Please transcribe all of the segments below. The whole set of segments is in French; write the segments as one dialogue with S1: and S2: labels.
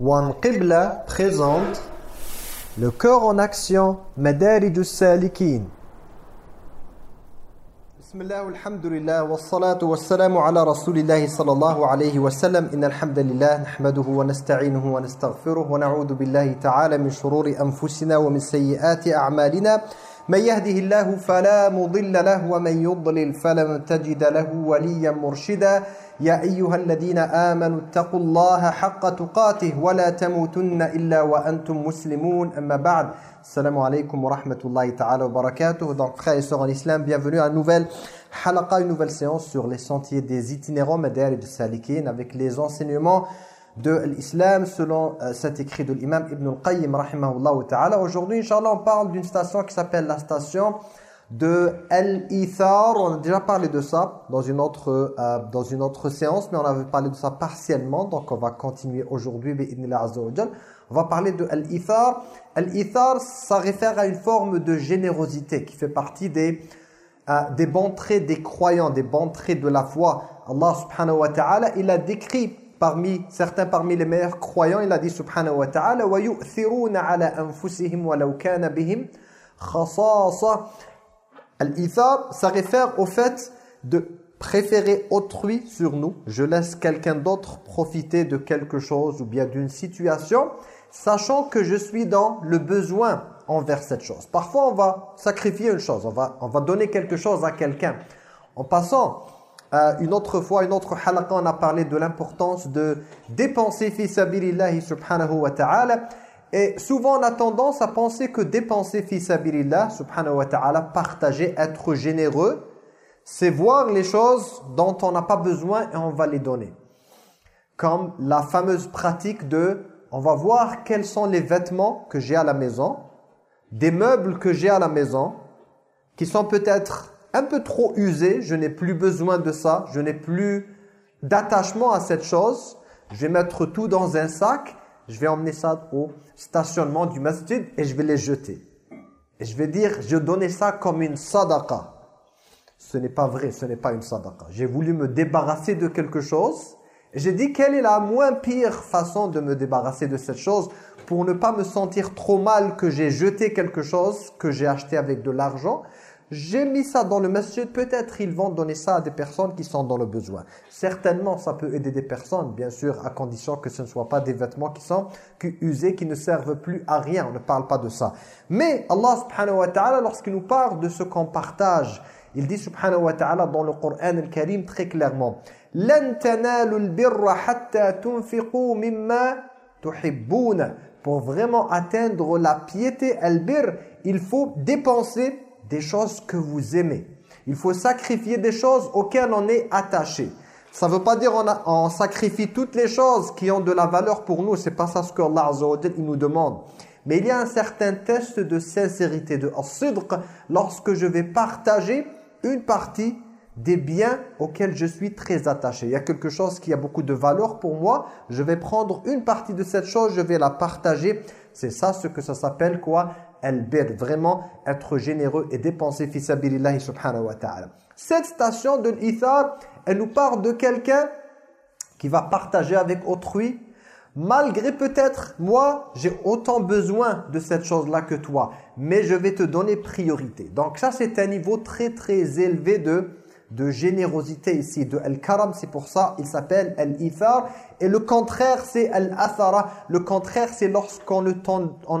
S1: One Qibla présente le cœur en action Madarij salikin بسم الله والحمد لله والصلاة والسلام على رسول الله صلى الله عليه وسلم إن الحمد لله نحمده ونستعينه ونستغفره ونعوذ بالله تعالى من شرور أنفسنا ومن سيئات أعمالنا من يهده الله فلا مضل له ومن يضلل فلن تجد له وليا مرشدا. يا أيها الذين آمنوا اتقوا الله حق تقاته ولا تموتن إلا وأنتم مسلمون. أما بعد السلام عليكم ورحمة الله تعالى وبركاته. Et sœurs en islam, bienvenue à une nouvelle halaqa, une nouvelle séance sur les sentiers des itinérants. Madar et avec les enseignements de l'islam selon euh, cet écrit de l'imam Ibn al-Qayyim rahimahullah ta'ala. Aujourd'hui, Inch'Allah, on parle d'une station qui s'appelle la station de Al-Ithar. On a déjà parlé de ça dans une, autre, euh, dans une autre séance, mais on avait parlé de ça partiellement. Donc, on va continuer aujourd'hui. On va parler de Al-Ithar. Al-Ithar, ça réfère à une forme de générosité qui fait partie des, euh, des bons traits des croyants, des bons traits de la foi. Allah subhanahu wa ta'ala, il a décrit parmi certains parmi les meilleurs croyants, il a dit subhanahu wa ta'ala wa yu'thiruna ala anfusihim walau kana bihim khasasa. Al-ithar, ça réfère au fait de préférer autrui sur nous. Je laisse quelqu'un d'autre profiter de quelque chose ou bien d'une situation, sachant que je suis dans le besoin envers cette chose. Parfois, on va sacrifier une chose, on va, on va donner quelque chose à quelqu'un. En passant, euh, une autre fois, une autre halaqa, on a parlé de l'importance de dépenser fi sabilillahi subhanahu wa ta'ala. Et souvent, on a tendance à penser que dépenser fi sabilillah subhanahu wa ta'ala, partager, être généreux, c'est voir les choses dont on n'a pas besoin et on va les donner. Comme la fameuse pratique de, on va voir quels sont les vêtements que j'ai à la maison, des meubles que j'ai à la maison, qui sont peut-être un peu trop usé, je n'ai plus besoin de ça, je n'ai plus d'attachement à cette chose, je vais mettre tout dans un sac, je vais emmener ça au stationnement du masjid et je vais les jeter. Et je vais dire, je donnais ça comme une sadaqa. Ce n'est pas vrai, ce n'est pas une sadaqa. J'ai voulu me débarrasser de quelque chose j'ai dit quelle est la moins pire façon de me débarrasser de cette chose pour ne pas me sentir trop mal que j'ai jeté quelque chose que j'ai acheté avec de l'argent? J'ai mis ça dans le masjid, peut-être ils vont donner ça à des personnes qui sont dans le besoin. Certainement, ça peut aider des personnes, bien sûr, à condition que ce ne soient pas des vêtements qui sont usés, qui ne servent plus à rien. On ne parle pas de ça. Mais Allah subhanahu wa ta'ala, lorsqu'il nous parle de ce qu'on partage, il dit subhanahu wa ta'ala dans le Coran al-Karim très clairement « Lan tanalul birra hatta tunfiqu mimma tuhibbuna » Pour vraiment atteindre la piété, al-bir, il faut dépenser des choses que vous aimez. Il faut sacrifier des choses auxquelles on est attaché. Ça ne veut pas dire on, sacrifie toutes les choses qui ont de la valeur pour nous. C'est pas ça ce que Allah nous demande. Mais il y a un certain test de sincérité, de sidq, lorsque je vais partager une partie des biens auxquels je suis très attaché. Il y a quelque chose qui a beaucoup de valeur pour moi. Je vais prendre une partie de cette chose, je vais la partager. C'est ça ce que ça s'appelle quoi? Al-bir, vraiment être généreux et dépenser fi sabilillahi subhanahu wa. Cette station de l'ithar, elle nous parle de quelqu'un qui va partager avec autrui, malgré peut-être, moi, j'ai autant besoin de cette chose-là que toi, mais je vais te donner priorité. Donc ça, c'est un niveau très très élevé de de générosité ici, de al-karam, c'est pour ça il s'appelle al-ithar. Et le contraire, c'est al-athara. Le contraire, c'est lorsqu'on ne,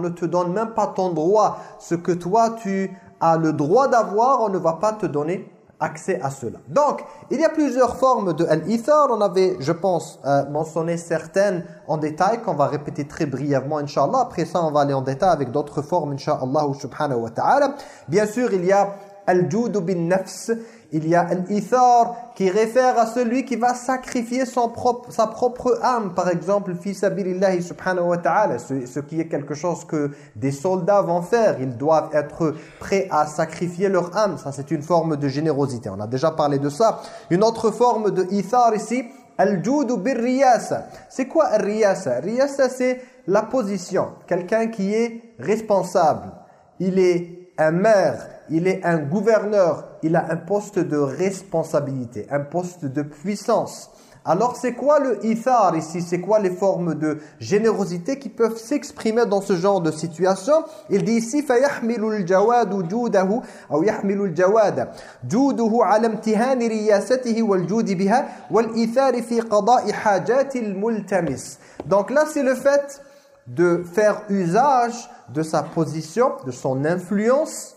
S1: te donne même pas ton droit. Ce que toi, tu as le droit d'avoir, on ne va pas te donner accès à cela. Donc, il y a plusieurs formes de al-ithar. On avait, je pense, euh, mentionné certaines en détail qu'on va répéter très brièvement, Inch'Allah. Après ça, on va aller en détail avec d'autres formes, Inch'Allah subhanahu wa ta'ala. Bien sûr, il y a al-judu bin nafs il y a l'ithar qui réfère à celui qui va sacrifier son propre, sa propre âme. Par exemple, sabilillahi subhanahu wa ta'ala, ce, qui est quelque chose que des soldats vont faire. Ils doivent être prêts à sacrifier leur âme. Ça, c'est une forme de générosité. On a déjà parlé de ça. Une autre forme de ithar ici, al-judu bir-riyasa. C'est quoi al-riyasa Riyasa, c'est la position. Quelqu'un qui est responsable. Il est un maire, il est un gouverneur, il a un poste de responsabilité, un poste de puissance. Alors c'est quoi le ithar ici C'est quoi les formes de générosité qui peuvent s'exprimer dans ce genre de situation Il dit ici فَيَحْمِلُ الْجَوَادُ جُودَهُ أو يحمل الجواد جوده على امتهان رياسته والجود بها والإيثار في قضاء حاجات الملتمس Donc là c'est le fait de faire usage de sa position, de son influence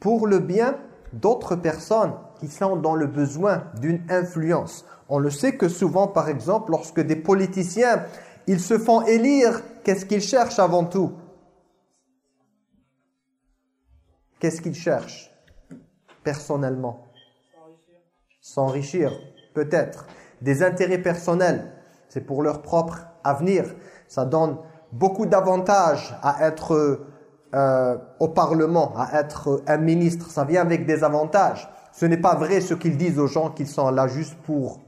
S1: pour le bien d'autres personnes qui sont dans le besoin d'une influence. On le sait que souvent, par exemple, lorsque des politiciens, ils se font élire, qu'est-ce qu'ils cherchent avant tout? Qu'est-ce qu'ils cherchent? Personnellement S'enrichir, peut-être. Des intérêts personnels, c'est pour leur propre avenir. Ça donne beaucoup d'avantages à être euh, au Parlement, à être un ministre. Ça vient avec des avantages. Ce n'est pas vrai ce qu'ils disent aux gens qu'ils sont là juste pour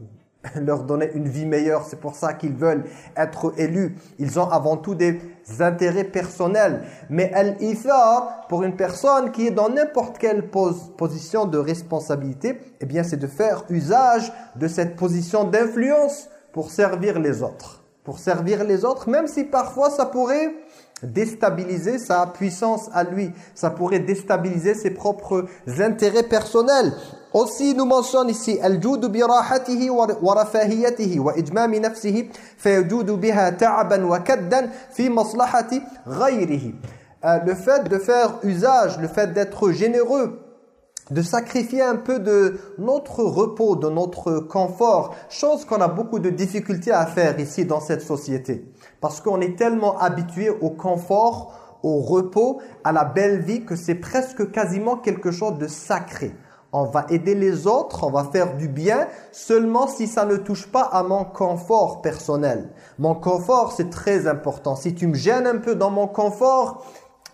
S1: leur donner une vie meilleure. C'est pour ça qu'ils veulent être élus. Ils ont avant tout des intérêts personnels. Mais al-ithar, pour une personne qui est dans n'importe quelle position de responsabilité, eh bien c'est de faire usage de cette position d'influence pour servir les autres Pour servir les autres, même si parfois ça pourrait déstabiliser sa puissance à lui. Ça pourrait déstabiliser ses propres intérêts personnels. Aussi, nous mentionne ici الجود براحته ورفاهيته وإجمام نفسه فيجود بها تعبا وكدا في مصلحة غيره. Le fait de faire usage, le fait d'être généreux de sacrifier un peu de notre repos, de notre confort, chose qu'on a beaucoup de difficultés à faire ici dans cette société. Parce qu'on est tellement habitué au confort, au repos, à la belle vie que c'est presque quasiment quelque chose de sacré. On va aider les autres, on va faire du bien seulement si ça ne touche pas à mon confort personnel. Mon confort, c'est très important. Si tu me gênes un peu dans mon confort,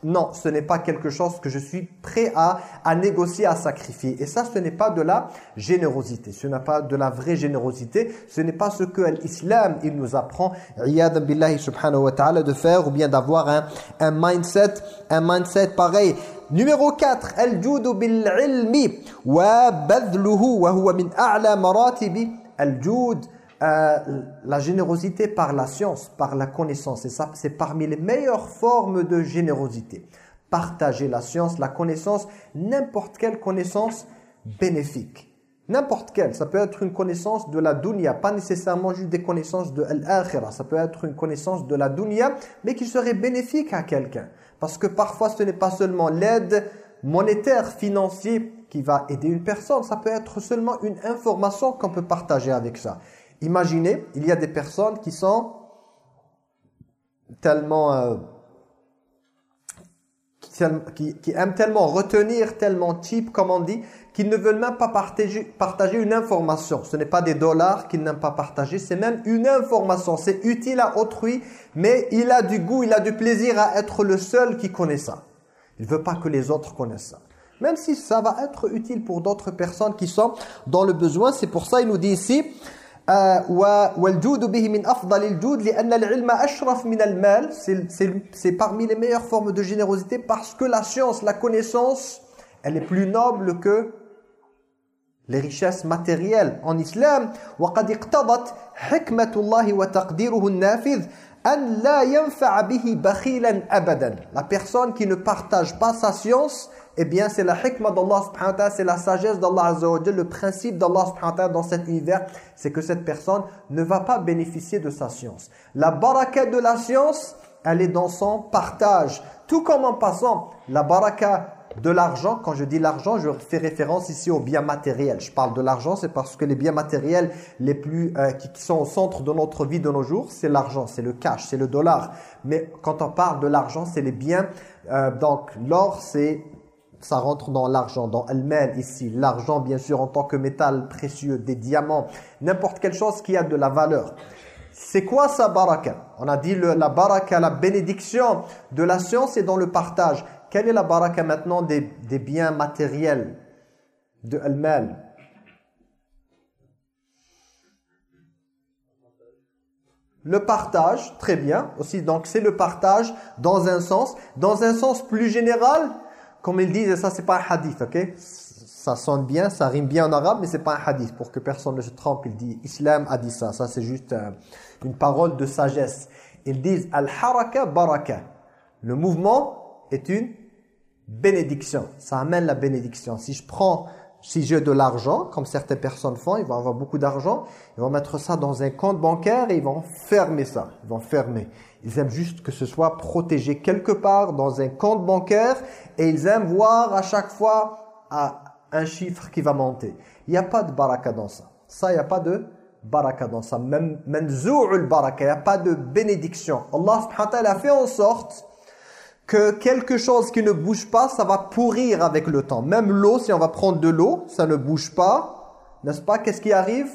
S1: non, ce n'est pas quelque chose que je suis prêt à, à négocier, à sacrifier. Et ça, ce n'est pas de la générosité. Ce n'est pas de la vraie générosité. Ce n'est pas ce que l'islam, il nous apprend, billahi subhanahu wa ta'ala, de faire ou bien d'avoir un, un mindset, un mindset pareil. Numéro 4, al-judu bil-ilmi wa badluhu wa huwa min a'la maratibi al-jud euh, la générosité par la science, par la connaissance. Et ça, c'est parmi les meilleures formes de générosité. Partager la science, la connaissance, n'importe quelle connaissance bénéfique. N'importe quelle. Ça peut être une connaissance de la dunya, pas nécessairement juste des connaissances de l'akhira. Ça peut être une connaissance de la dunya, mais qui serait bénéfique à quelqu'un. Parce que parfois, ce n'est pas seulement l'aide monétaire, financière, qui va aider une personne. Ça peut être seulement une information qu'on peut partager avec ça. Imaginez, il y a des personnes qui sont tellement... Euh, qui, aiment tellement retenir, tellement cheap, comme on dit, qu'ils ne veulent même pas partager, une information. Ce n'est pas des dollars qu'ils n'aiment pas partager, c'est même une information. C'est utile à autrui, mais il a du goût, il a du plaisir à être le seul qui connaît ça. Il ne veut pas que les autres connaissent ça. Même si ça va être utile pour d'autres personnes qui sont dans le besoin, c'est pour ça il nous dit ici c'est parmi les meilleures formes de générosité parce que la science, la connaissance, elle est plus noble que les richesses matérielles en islam وقد اقتضت حكمة الله وتقديره النافذ أن لا ينفع به بخيلا أبدا la personne qui ne partage pas sa science eh bien c'est la hikmah d'Allah subhanahu wa c'est la sagesse d'Allah azza wa le principe d'Allah subhanahu wa dans cet univers, c'est que cette personne ne va pas bénéficier de sa science. La baraka de la science, elle est dans son partage. Tout comme en passant, la baraka de l'argent, quand je dis l'argent, je fais référence ici aux biens matériels. Je parle de l'argent, c'est parce que les biens matériels les plus euh, qui, sont au centre de notre vie de nos jours, c'est l'argent, c'est le cash, c'est le dollar. Mais quand on parle de l'argent, c'est les biens. Euh, donc l'or, c'est ça rentre dans l'argent, dans al ici. L'argent, bien sûr, en tant que métal précieux, des diamants, n'importe quelle chose qui a de la valeur. C'est quoi sa baraka? On a dit la baraka, la bénédiction de la science et dans le partage. Quelle est la baraka maintenant des, des biens matériels de al Le partage, très bien, aussi donc c'est le partage dans un sens. Dans un sens plus général, comme ils disent, ça c'est pas un hadith, ok? Ça sonne bien, ça rime bien en arabe, mais c'est pas un hadith. Pour que personne ne se trompe, il dit Islam a dit ça. Ça, c'est juste euh, une parole de sagesse. Ils disent Al-haraka baraka. Le mouvement est une bénédiction. Ça amène la bénédiction. Si je prends, si j'ai de l'argent, comme certaines personnes font, ils vont avoir beaucoup d'argent, ils vont mettre ça dans un compte bancaire et ils vont fermer ça. Ils vont fermer. Ils aiment juste que ce soit protégé quelque part dans un compte bancaire et ils aiment voir à chaque fois un chiffre qui va monter. Il n'y a pas de baraka dans ça. Ça, il n'y a pas de baraka dans ça. Même baraka, il n'y a pas de bénédiction. Allah subhanahu a fait en sorte que quelque chose qui ne bouge pas, ça va pourrir avec le temps. Même l'eau, si on va prendre de l'eau, ça ne bouge pas. N'est-ce pas? Qu'est-ce qui arrive?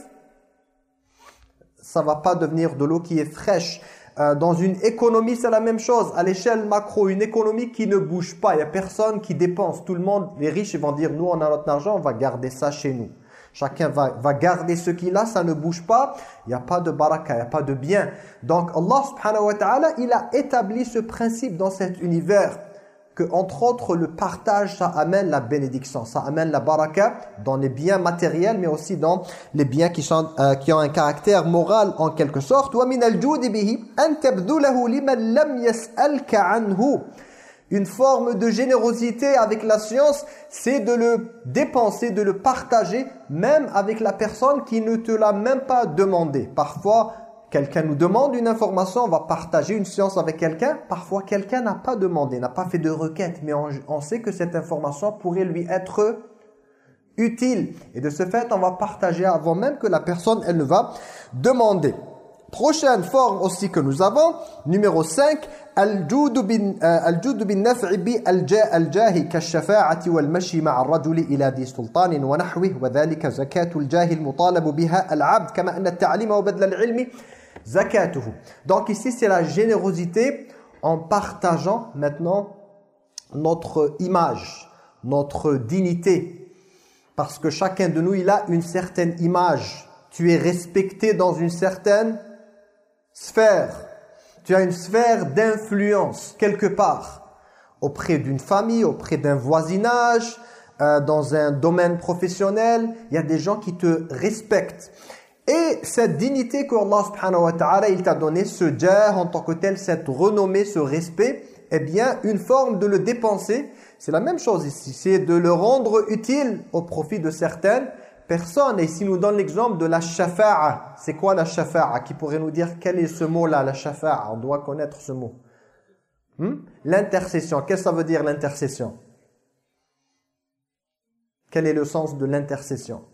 S1: Ça va pas devenir de l'eau qui est fraîche. Euh, dans une économie, c'est la même chose. À l'échelle macro, une économie qui ne bouge pas. Il n'y a personne qui dépense. Tout le monde, les riches, ils vont dire, nous, on a notre argent, on va garder ça chez nous. Chacun va, va garder ce qu'il a, ça ne bouge pas. Il n'y a pas de baraka, il n'y a pas de bien. Donc Allah subhanahu wa ta'ala, il a établi ce principe dans cet univers que entre autres le partage ça amène la bénédiction, ça amène la baraka dans les biens matériels mais aussi dans les biens qui, sont, euh, qui ont un caractère moral en quelque sorte. Une forme de générosité avec la science, c'est de le dépenser, de le partager, même avec la personne qui ne te l'a même pas demandé. Parfois, quelqu'un nous demande une information, on va partager une science avec quelqu'un. Parfois, quelqu'un n'a pas demandé, n'a pas fait de requête, mais on, sait que cette information pourrait lui être utile. Et de ce fait, on va partager avant même que la personne, elle ne va demander. Prochaine forme aussi que nous avons, numéro 5, الجود الجود بالنفع بالجاه كالشفاعة والمشي مع الرجل إلى ذي سلطان ونحوه وذلك زكاة الجاه المطالب بها العبد كما أن التعليم وبذل العلم zakatuhu. Donc ici, c'est la générosité en partageant maintenant notre image, notre dignité. Parce que chacun de nous, il a une certaine image. Tu es respecté dans une certaine sphère. Tu as une sphère d'influence quelque part. Auprès d'une famille, auprès d'un voisinage, euh, dans un domaine professionnel. Il y a des gens qui te respectent. Et cette dignité qu'Allah subhanahu wa ta'ala il t'a donné, ce jah en tant que tel, cette renommée, ce respect, eh bien une forme de le dépenser, c'est la même chose ici, c'est de le rendre utile au profit de certaines personne. Et ici, nous donne l'exemple de la shafa'a. C'est quoi la shafa'a? Qui pourrait nous dire quel est ce mot-là, la shafa'a? On doit connaître ce mot. Hmm? L'intercession. Qu'est-ce que ça veut dire l'intercession? Quel est le sens de l'intercession?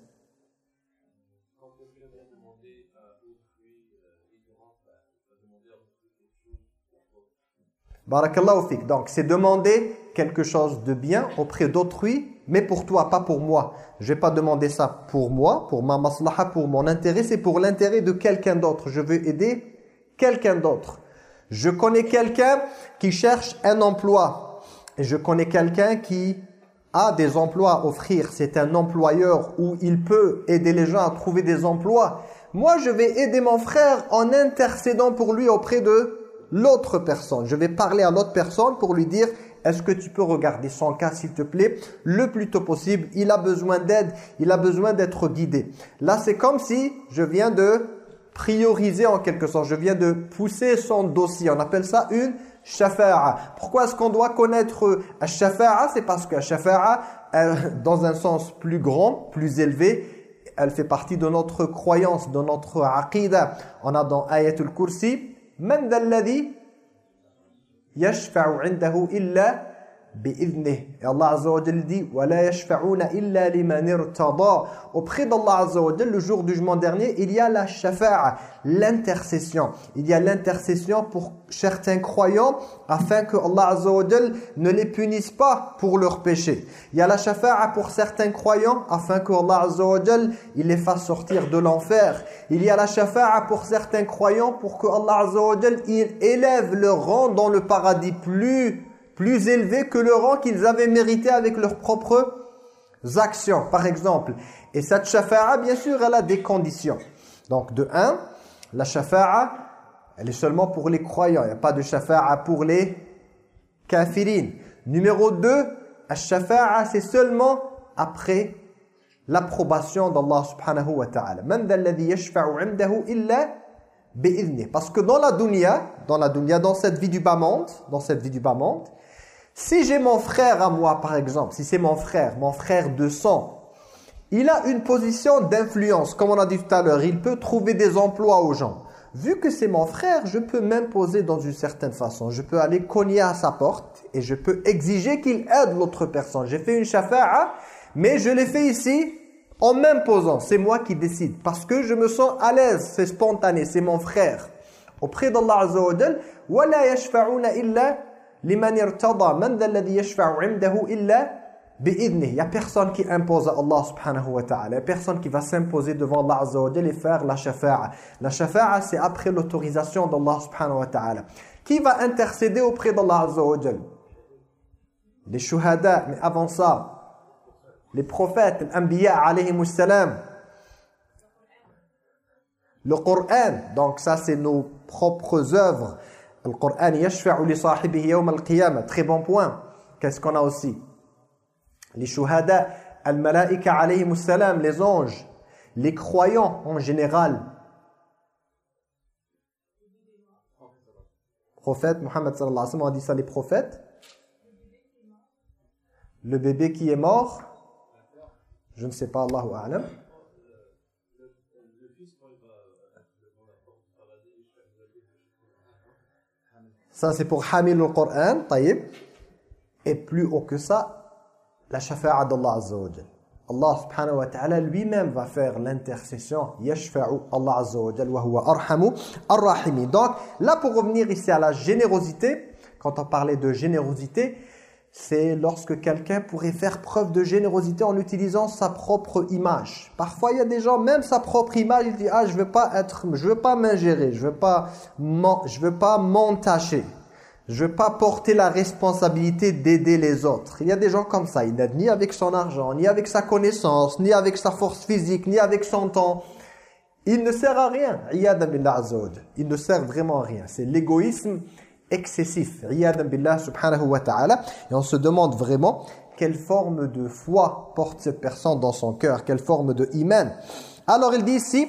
S1: Barakallahu fik. Donc, c'est demander quelque chose de bien auprès d'autrui mais pour toi, pas pour moi. Je vais pas demander ça pour moi, pour ma maslaha, pour mon intérêt, c'est pour l'intérêt de quelqu'un d'autre. Je veux aider quelqu'un d'autre. Je connais quelqu'un qui cherche un emploi. Et je connais quelqu'un qui a des emplois à offrir. C'est un employeur où il peut aider les gens à trouver des emplois. Moi, je vais aider mon frère en intercédant pour lui auprès de l'autre personne. Je vais parler à l'autre personne pour lui dire est-ce que tu peux regarder son cas, s'il te plaît, le plus tôt possible Il a besoin d'aide, il a besoin d'être guidé. Là, c'est comme si je viens de prioriser en quelque sorte. Je viens de pousser son dossier. On appelle ça une shafa'a. Pourquoi est-ce qu'on doit connaître la shafa'a? C'est parce que la shafa'a, dans un sens plus grand, plus élevé, elle fait partie de notre croyance, de notre aqidah. On a dans Ayatul Kursi, « من ذا الذي يشفع عنده إلا بإذنه et Allah Azza wa Jalla dit ولا يشفعون إلا لمن ارتضى auprès d'Allah Azza wa Jalla le jour du jugement dernier il y a la shafa'a l'intercession il y a l'intercession pour certains croyants afin que Allah Azza wa Jalla ne les punisse pas pour leurs péchés il y a la shafa'a pour certains croyants afin que Allah Azza wa Jalla il les fasse sortir de l'enfer il y a la shafa'a pour certains croyants pour que Allah Azza wa Jalla il élève leur rang dans le paradis plus plus élevé que le rang qu'ils avaient mérité avec leurs propres actions, par exemple. Et cette shafa'a, bien sûr, elle a des conditions. Donc, de un, la shafa'a, elle est seulement pour les croyants. Il n'y a pas de shafa'a pour les kafirines. Numéro 2, la shafa'a, c'est seulement après l'approbation d'Allah subhanahu wa ta'ala. Man yashfa'u 'indahu illa. Parce que dans la dunya, dans la dunya, dans cette vie du bas monde, dans cette vie du bas monde, si j'ai mon frère à moi, par exemple, si c'est mon frère, mon frère de sang, il a une position d'influence. Comme on a dit tout à l'heure, il peut trouver des emplois aux gens. Vu que c'est mon frère, je peux m'imposer dans une certaine façon. Je peux aller cogner à sa porte et je peux exiger qu'il aide l'autre personne. J'ai fait une shafa'a, mais je l'ai fait ici en m'imposant. C'est moi qui décide parce que je me sens à l'aise. C'est spontané, c'est mon frère. Auprès d'Allah Azza « Wa la yashfa'una illa liman irtada man dha alladhi yashfa'u 'indahu illa bi'idnih. Il y a personne qui impose à Allah subhanahu wa ta'ala, personne qui va s'imposer devant Allah azza wa jalla et faire la shafa'a. La shafa'a c'est après l'autorisation d'Allah subhanahu wa ta'ala. Qui va intercéder auprès d'Allah azza wa jalla? Les shuhada, mais avant ça, les prophètes, l'anbiya alayhi salam, le Coran, donc ça c'est nos propres œuvres. Le Coran, yashfa'u li sahibihi yawm al-qiyamah. Très bon point. Qu'est-ce qu'on a aussi? Les shuhada, al-malaika alayhi salam, les anges, les croyants en général. Prophète, Muhammad sallallahu alayhi wa sallam a dit ça, les prophètes. Le bébé qui est mort, je ne sais pas, Allahu a'lam. Ça c'est pour Hamil Coran, taïb. Et plus haut que ça, la shafa'a d'Allah Azza wa Allah subhanahu wa ta'ala lui-même va faire l'intercession. Yashfa'u Allah Azza wa wa huwa arhamu ar-rahimi. Donc là pour revenir ici à la générosité, quand on parlait de générosité, c'est lorsque quelqu'un pourrait faire preuve de générosité en utilisant sa propre image. Parfois, il y a des gens, même sa propre image, il dit ah je veux veux pas m'ingérer, je veux pas, je veux pas m'entacher. Je ne veux pas porter la responsabilité d'aider les autres. Il y a des gens comme ça, ils n'aident ni avec son argent, ni avec sa connaissance, ni avec sa force physique, ni avec son temps. Il ne sert à rien. Il ne sert vraiment à rien. C'est l'égoïsme excessif. subhanahu wa ta'ala. Et on se demande vraiment quelle forme de foi porte cette personne dans son cœur, quelle forme de iman. Alors il dit ici,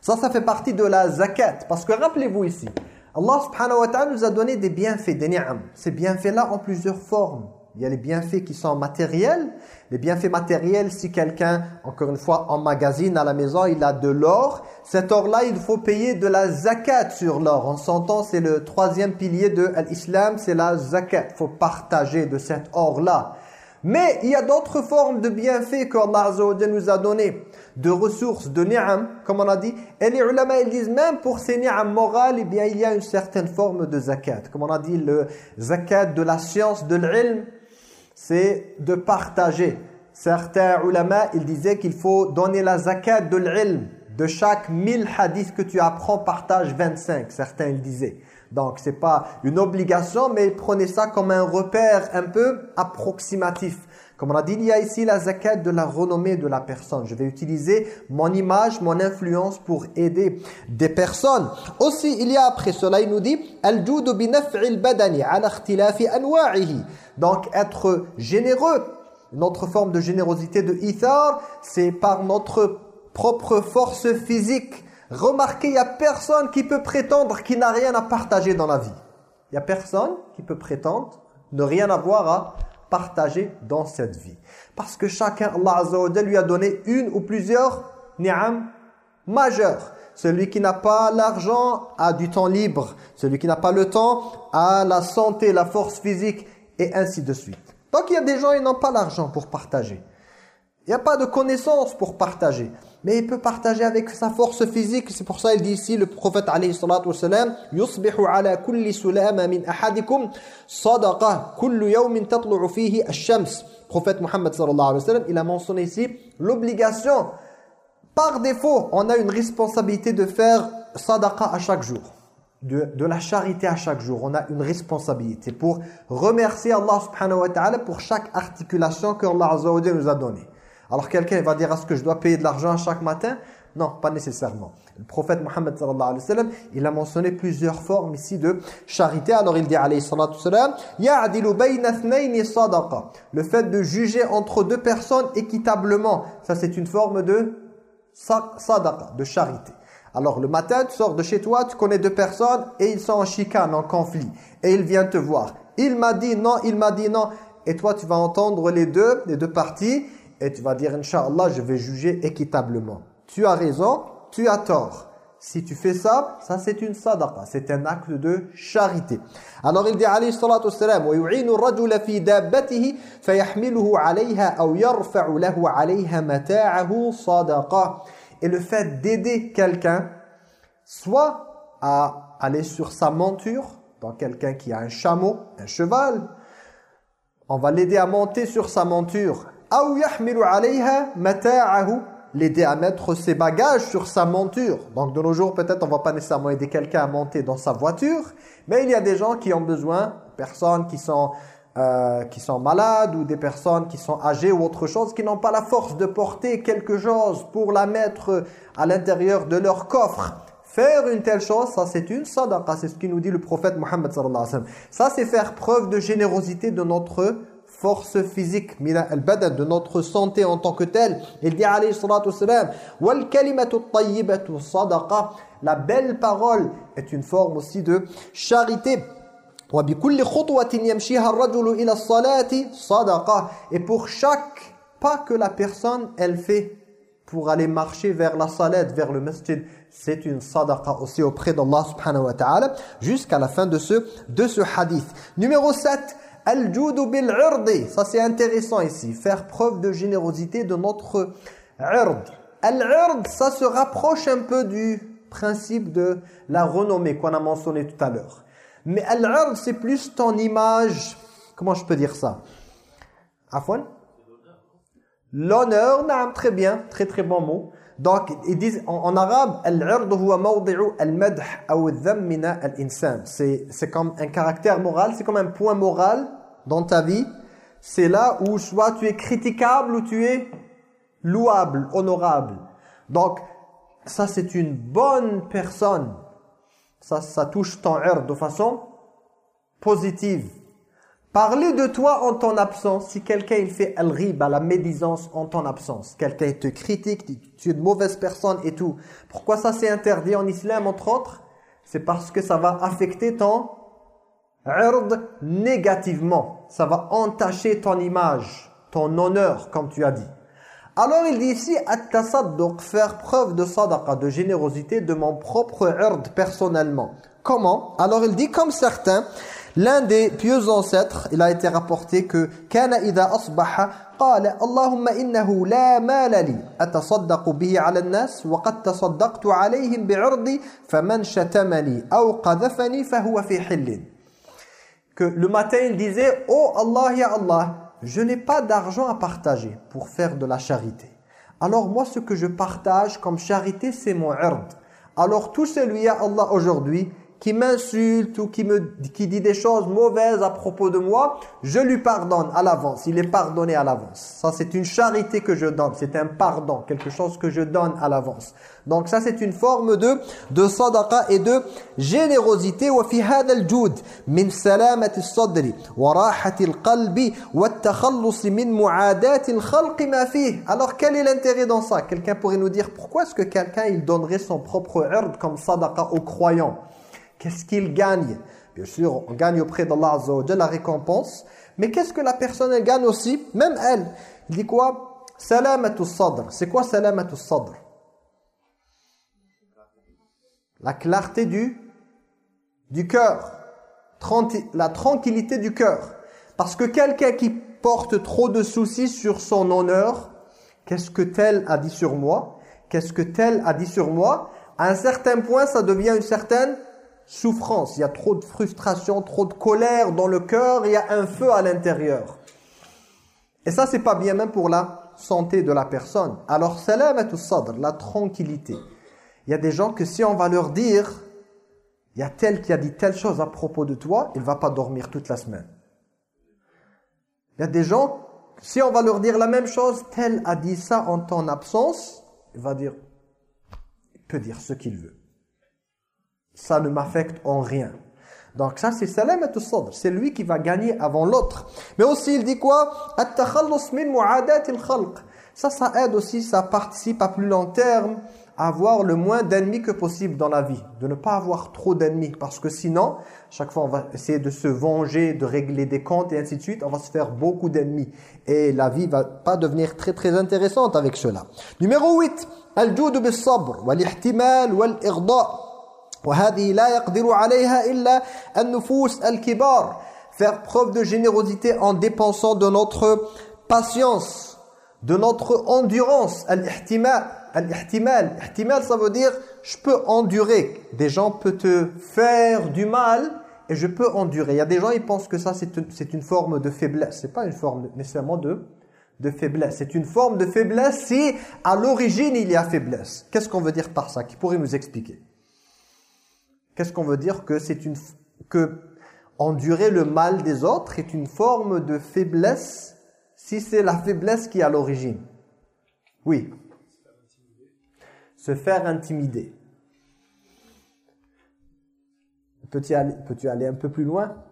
S1: ça, ça fait partie de la zakat. Parce que rappelez-vous ici, Allah subhanahu wa ta'ala nous a donné des bienfaits, des ni'am. Ces bienfaits-là ont plusieurs formes. Il y a les bienfaits qui sont matériels. Les bienfaits matériels, si quelqu'un, encore une fois, emmagasine à la maison, il a de l'or. Cet or-là, il faut payer de la zakat sur l'or. En s'entend, c'est le troisième pilier de l'islam, c'est la zakat. Il faut partager de cet or-là. Mais il y a d'autres formes de bienfaits qu'Allah nous a donné, de ressources, de ni'am, comme on a dit. Et les ulama, ils disent même pour ces ni'am morales, eh bien, il y a une certaine forme de zakat. Comme on a dit, le zakat de la science, de l'ilm, c'est de partager. Certains ulama, ils disaient qu'il faut donner la zakat de l'ilm. De chaque mille hadiths que tu apprends, partage 25. Certains, ils disaient. Donc, ce n'est pas une obligation, mais prenez ça comme un repère un peu approximatif. Comme on a dit, il y a ici la zakat de la renommée de la personne. Je vais utiliser mon image, mon influence pour aider des personnes. Aussi, il y a après cela, il nous dit Donc, être généreux. Notre forme de générosité de ithar, c'est par notre propre force physique Remarquez, il n'y a personne qui peut prétendre qu'il n'a rien à partager dans la vie. Il n'y a personne qui peut prétendre ne rien avoir à partager dans cette vie. Parce que chacun, Allah lui a donné une ou plusieurs ni'am majeures. Celui qui n'a pas l'argent a du temps libre. Celui qui n'a pas le temps a la santé, la force physique et ainsi de suite. Donc il y a des gens, ils n'ont pas l'argent pour partager. Il n'y a pas de connaissances pour partager. Mais il peut partager avec sa force physique. C'est pour ça qu'il dit ici, le prophète alayhi salatu « Yusbihu ala kulli sulama min ahadikum sadaqa kullu yawmin tatlu'u fihi ash-shams » prophète il a mentionné ici l'obligation. Par défaut, on a une responsabilité de faire sadaqa à chaque jour. De, de, la charité à chaque jour. On a une responsabilité pour remercier Allah subhanahu wa ta'ala pour chaque articulation que Allah azza nous a donnée. Alors quelqu'un va dire, est-ce que je dois payer de l'argent chaque matin? Non, pas nécessairement. Le prophète Mohammed sallallahu alayhi wa sallam, il a mentionné plusieurs formes ici de charité. Alors il dit alayhi salatu sadaqa. Le fait de juger entre deux personnes équitablement, ça c'est une forme de sadaqa, de charité. Alors le matin, tu sors de chez toi, tu connais deux personnes et ils sont en chicane, en conflit. Et ils viennent te voir. Il m'a dit non, il m'a dit non. Et toi, tu vas entendre les deux, les deux parties et tu vas dire, Inch'Allah, je vais juger équitablement. Tu as raison, tu as tort. Si tu fais ça, ça c'est une sadaqa, c'est un acte de charité. Alors il dit alayhi salatu wassalam وَيُعِينُ الرَّجُلَ فِي دَابَّتِهِ فَيَحْمِلُهُ عَلَيْهَا أَوْ يَرْفَعُ لَهُ عَلَيْهَا مَتَاعَهُ صَدَقَةً et le fait d'aider quelqu'un, soit à aller sur sa monture, dans quelqu'un qui a un chameau, un cheval, on va l'aider à monter sur sa monture l'aider à mettre ses bagages sur sa monture. Donc de nos jours, peut-être on va pas nécessairement aider quelqu'un à monter dans sa voiture, mais il y a des gens qui ont besoin, personnes qui sont euh, qui sont malades ou des personnes qui sont âgées ou autre chose, qui n'ont pas la force de porter quelque chose pour la mettre à l'intérieur de leur coffre. Faire une telle chose, ça c'est une sadaqa, c'est ce qui nous dit le prophète Mohammed sallallahu alayhi wa sallam. Ça c'est faire preuve de générosité de notre force physique, de notre santé en tant que telle. Il dit alayhi salatu wassalam, wal kalimatu. La belle parole est une forme aussi de charité. Et pour chaque pas que la personne elle fait pour aller marcher vers la salat, vers le masjid, c'est une sadaqa aussi auprès d'Allah subhanahu wa ta'ala jusqu'à la fin de ce, de ce hadith. Numéro 7, Al-judu bil Ça c'est intéressant ici. Faire preuve de générosité de notre ird. Al-ird, ça se rapproche un peu du principe de la renommée qu'on a mentionné tout à l'heure. Mais al-ird, c'est plus ton image. Comment je peux dire ça? Afwan? L'honneur, très bien, très très bon mot. Donc, ils disent en, arabe, al-ird huwa mawdi'u al-madh ou al al-insan. C'est comme un caractère moral, c'est comme un point moral dans ta vie, c'est là où soit tu es critiquable ou tu es louable, honorable. Donc, ça c'est une bonne personne. Ça, ça touche ton air de façon positive. Parler de toi en ton absence, si quelqu'un il fait al-riba, la médisance en ton absence, quelqu'un te critique, tu es une mauvaise personne et tout. Pourquoi ça c'est interdit en islam entre autres? C'est parce que ça va affecter ton négativement. Ça va entacher ton image, ton honneur, comme tu as dit. Alors il dit ici at-tasadduq, faire preuve de sadaqa, de générosité de mon propre ard personnellement. Comment? Alors il dit comme certains, l'un des pieux ancêtres, il a été rapporté que kana idha asbaha qala Allahumma innahu la mala li atasaddaqu bihi 'ala an-nas wa qad tasaddaqtu 'alayhim bi'irdi faman shatamani aw qadhafani fa fi. Que le matin il disait "Oh Allah ya Allah, je n'ai pas d'argent à partager pour faire de la charité. Alors moi ce que je partage comme charité c'est mon ird. Alors tout celui ya Allah aujourd'hui qui m'insulte ou qui me qui dit des choses mauvaises à propos de moi, je lui pardonne à l'avance. Il est pardonné à l'avance. Ça, c'est une charité que je donne. C'est un pardon, quelque chose que je donne à l'avance. Donc ça c'est une forme de de sadaqa et de générosité. Min al-qalbi wa min mu'adat al-khalq. Alors quel est l'intérêt dans ça? Quelqu'un pourrait nous dire pourquoi est-ce que quelqu'un il donnerait son propre ard comme sadaqa aux croyants? Qu'est-ce qu'il gagne? Bien sûr, on gagne auprès d'Allah Azza wa la récompense, mais qu'est-ce que la personne gagne aussi? Même elle, il dit quoi? Salamatu sadr. C'est quoi salamatu sadr la clarté du, du cœur. La tranquillité du cœur. Parce que quelqu'un qui porte trop de soucis sur son honneur, qu'est-ce que tel a dit sur moi? Qu'est-ce que tel a dit sur moi? À un certain point, ça devient une certaine souffrance, il y a trop de frustration, trop de colère dans le cœur, il y a un feu à l'intérieur. Et ça, c'est pas bien même pour la santé de la personne. Alors, salamatu sadr, la tranquillité. Il y a des gens que si on va leur dire, il y a tel qui a dit telle chose à propos de toi, il va pas dormir toute la semaine. Il y a des gens, si on va leur dire la même chose, tel a dit ça en ton absence, il va dire, peut dire ce qu'il veut. Ça ne m'affecte en rien. Donc ça, c'est salamat sadr. C'est lui qui va gagner avant l'autre. Mais aussi, il dit quoi? Ça, ça aide aussi, ça participe à plus long terme avoir le moins d'ennemis que possible dans la vie. De ne pas avoir trop d'ennemis. Parce que sinon, chaque fois, on va essayer de se venger, de régler des comptes et ainsi de suite. On va se faire beaucoup d'ennemis. Et la vie va pas devenir très très intéressante avec cela. Numéro 8. Al-joud bis-sabr wal-ihtimal wal-irda' faire preuve de générosité en dépensant de notre patience de notre endurance al-ihtimal al-ihtimal. Ihtimal ça veut dire je peux endurer. Des gens peuvent te faire du mal et je peux endurer. Il y a des gens ils pensent que ça c'est une, une forme de faiblesse. C'est pas une forme nécessairement de de faiblesse. C'est une forme de faiblesse si à l'origine il y a faiblesse. Qu'est-ce qu'on veut dire par ça? Qui pourrait nous expliquer? Qu'est-ce qu'on veut dire que c'est une que endurer le mal des autres est une forme de faiblesse si c'est la faiblesse qui est à l'origine? Oui. Se faire intimider. Peux-tu aller, un peu plus loin?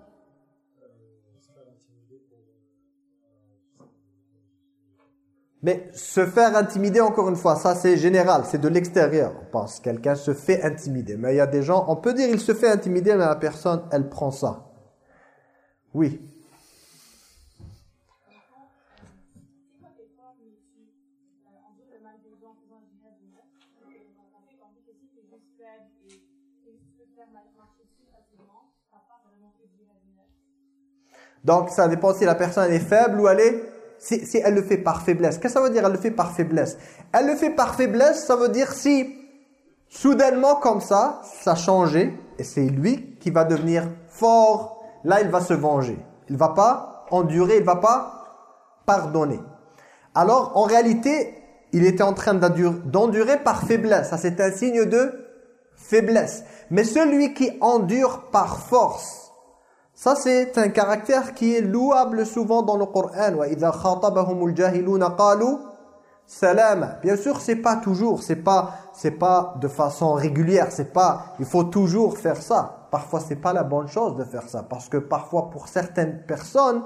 S1: Mais se faire intimider, encore une fois, ça c'est général, c'est de l'extérieur. On pense quelqu'un se fait intimider. Mais il y a des gens, on peut dire il se fait intimider, mais la personne, elle prend ça. Oui. Donc ça dépend si la personne est faible ou elle est si, elle le fait par faiblesse. Qu'est-ce que ça veut dire elle le fait par faiblesse? Elle le fait par faiblesse, ça veut dire si soudainement comme ça, ça a et c'est lui qui va devenir fort, là il va se venger. Il va pas endurer, il va pas pardonner. Alors en réalité, il était en train d'endurer par faiblesse. Ça c'est un signe de faiblesse. Mais celui qui endure par force, ça, c'est un caractère qui est louable souvent dans le Coran. Bien sûr, c'est pas toujours, c'est pas c'est pas de façon régulière, c'est pas il faut toujours faire ça. Parfois, c'est pas la bonne chose de faire ça parce que parfois pour certaines personnes,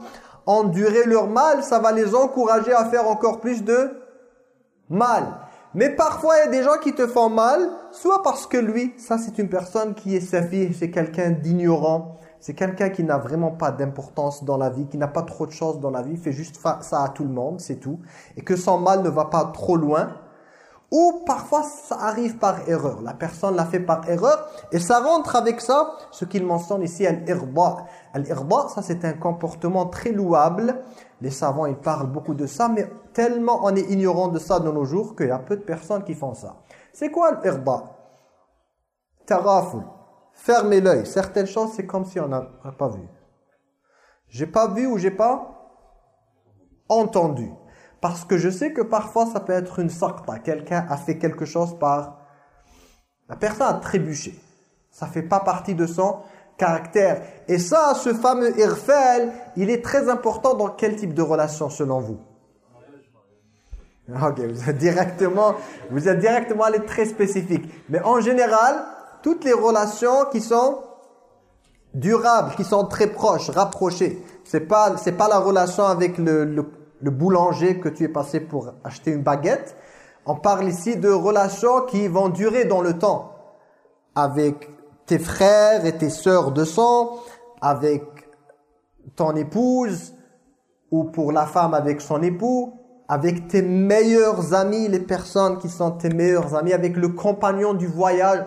S1: endurer leur mal, ça va les encourager à faire encore plus de mal. Mais parfois, il y a des gens qui te font mal, soit parce que lui, ça c'est une personne qui est sa fille, c'est quelqu'un d'ignorant, c'est quelqu'un qui n'a vraiment pas d'importance dans la vie, qui n'a pas trop de choses dans la vie, fait juste ça à tout le monde, c'est tout. Et que son mal ne va pas trop loin. Ou parfois ça arrive par erreur. La personne l'a fait par erreur et ça rentre avec ça, ce qu'il mentionne ici, al-irba. Al-irba, ça c'est un comportement très louable. Les savants, ils parlent beaucoup de ça, mais tellement on est ignorant de ça de nos jours qu'il y a peu de personnes qui font ça. C'est quoi l'irba Taraful fermer l'œil. Certaines choses, c'est comme si on n'a pas vu. J'ai pas vu ou j'ai pas entendu. Parce que je sais que parfois, ça peut être une sakta. Quelqu'un a fait quelque chose par... La personne a trébuché. Ça fait pas partie de son caractère. Et ça, ce fameux irfel, il est très important dans quel type de relation selon vous? Ok, vous êtes directement, vous êtes directement allé très spécifique. Mais en général, toutes les relations qui sont durables, qui sont très proches, rapprochées. C'est pas c'est pas la relation avec le, le, boulanger que tu es passé pour acheter une baguette. On parle ici de relations qui vont durer dans le temps. Avec tes frères et tes sœurs de sang, avec ton épouse, ou pour la femme avec son époux, avec tes meilleurs amis, les personnes qui sont tes meilleurs amis, avec le compagnon du voyage,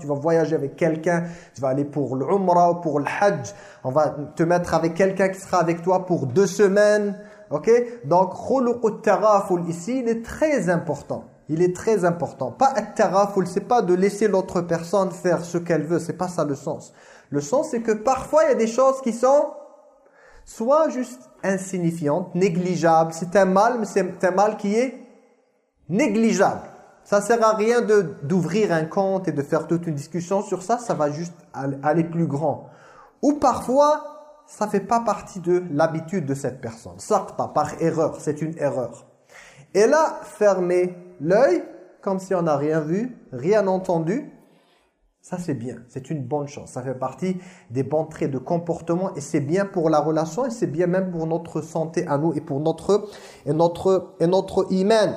S1: tu vas voyager avec quelqu'un, tu vas aller pour l'umrah ou pour le hajj, on va te mettre avec quelqu'un qui sera avec toi pour deux semaines, ok? Donc, ici, il est très important. Il est très important. Pas at-taraful, c'est pas de laisser l'autre personne faire ce qu'elle veut, c'est pas ça le sens. Le sens, c'est que parfois, il y a des choses qui sont soit juste insignifiante, négligeable. C'est un mal, mais c'est un mal qui est négligeable. Ça sert à rien d'ouvrir un compte et de faire toute une discussion sur ça, ça va juste aller plus grand. Ou parfois, ça fait pas partie de l'habitude de cette personne. pas par erreur, c'est une erreur. Et là, fermer l'œil, comme si on n'a rien vu, rien entendu. Ça, c'est bien. C'est une bonne chose. Ça fait partie des bons traits de comportement et c'est bien pour la relation et c'est bien même pour notre santé à nous et pour notre, et notre, et notre iman.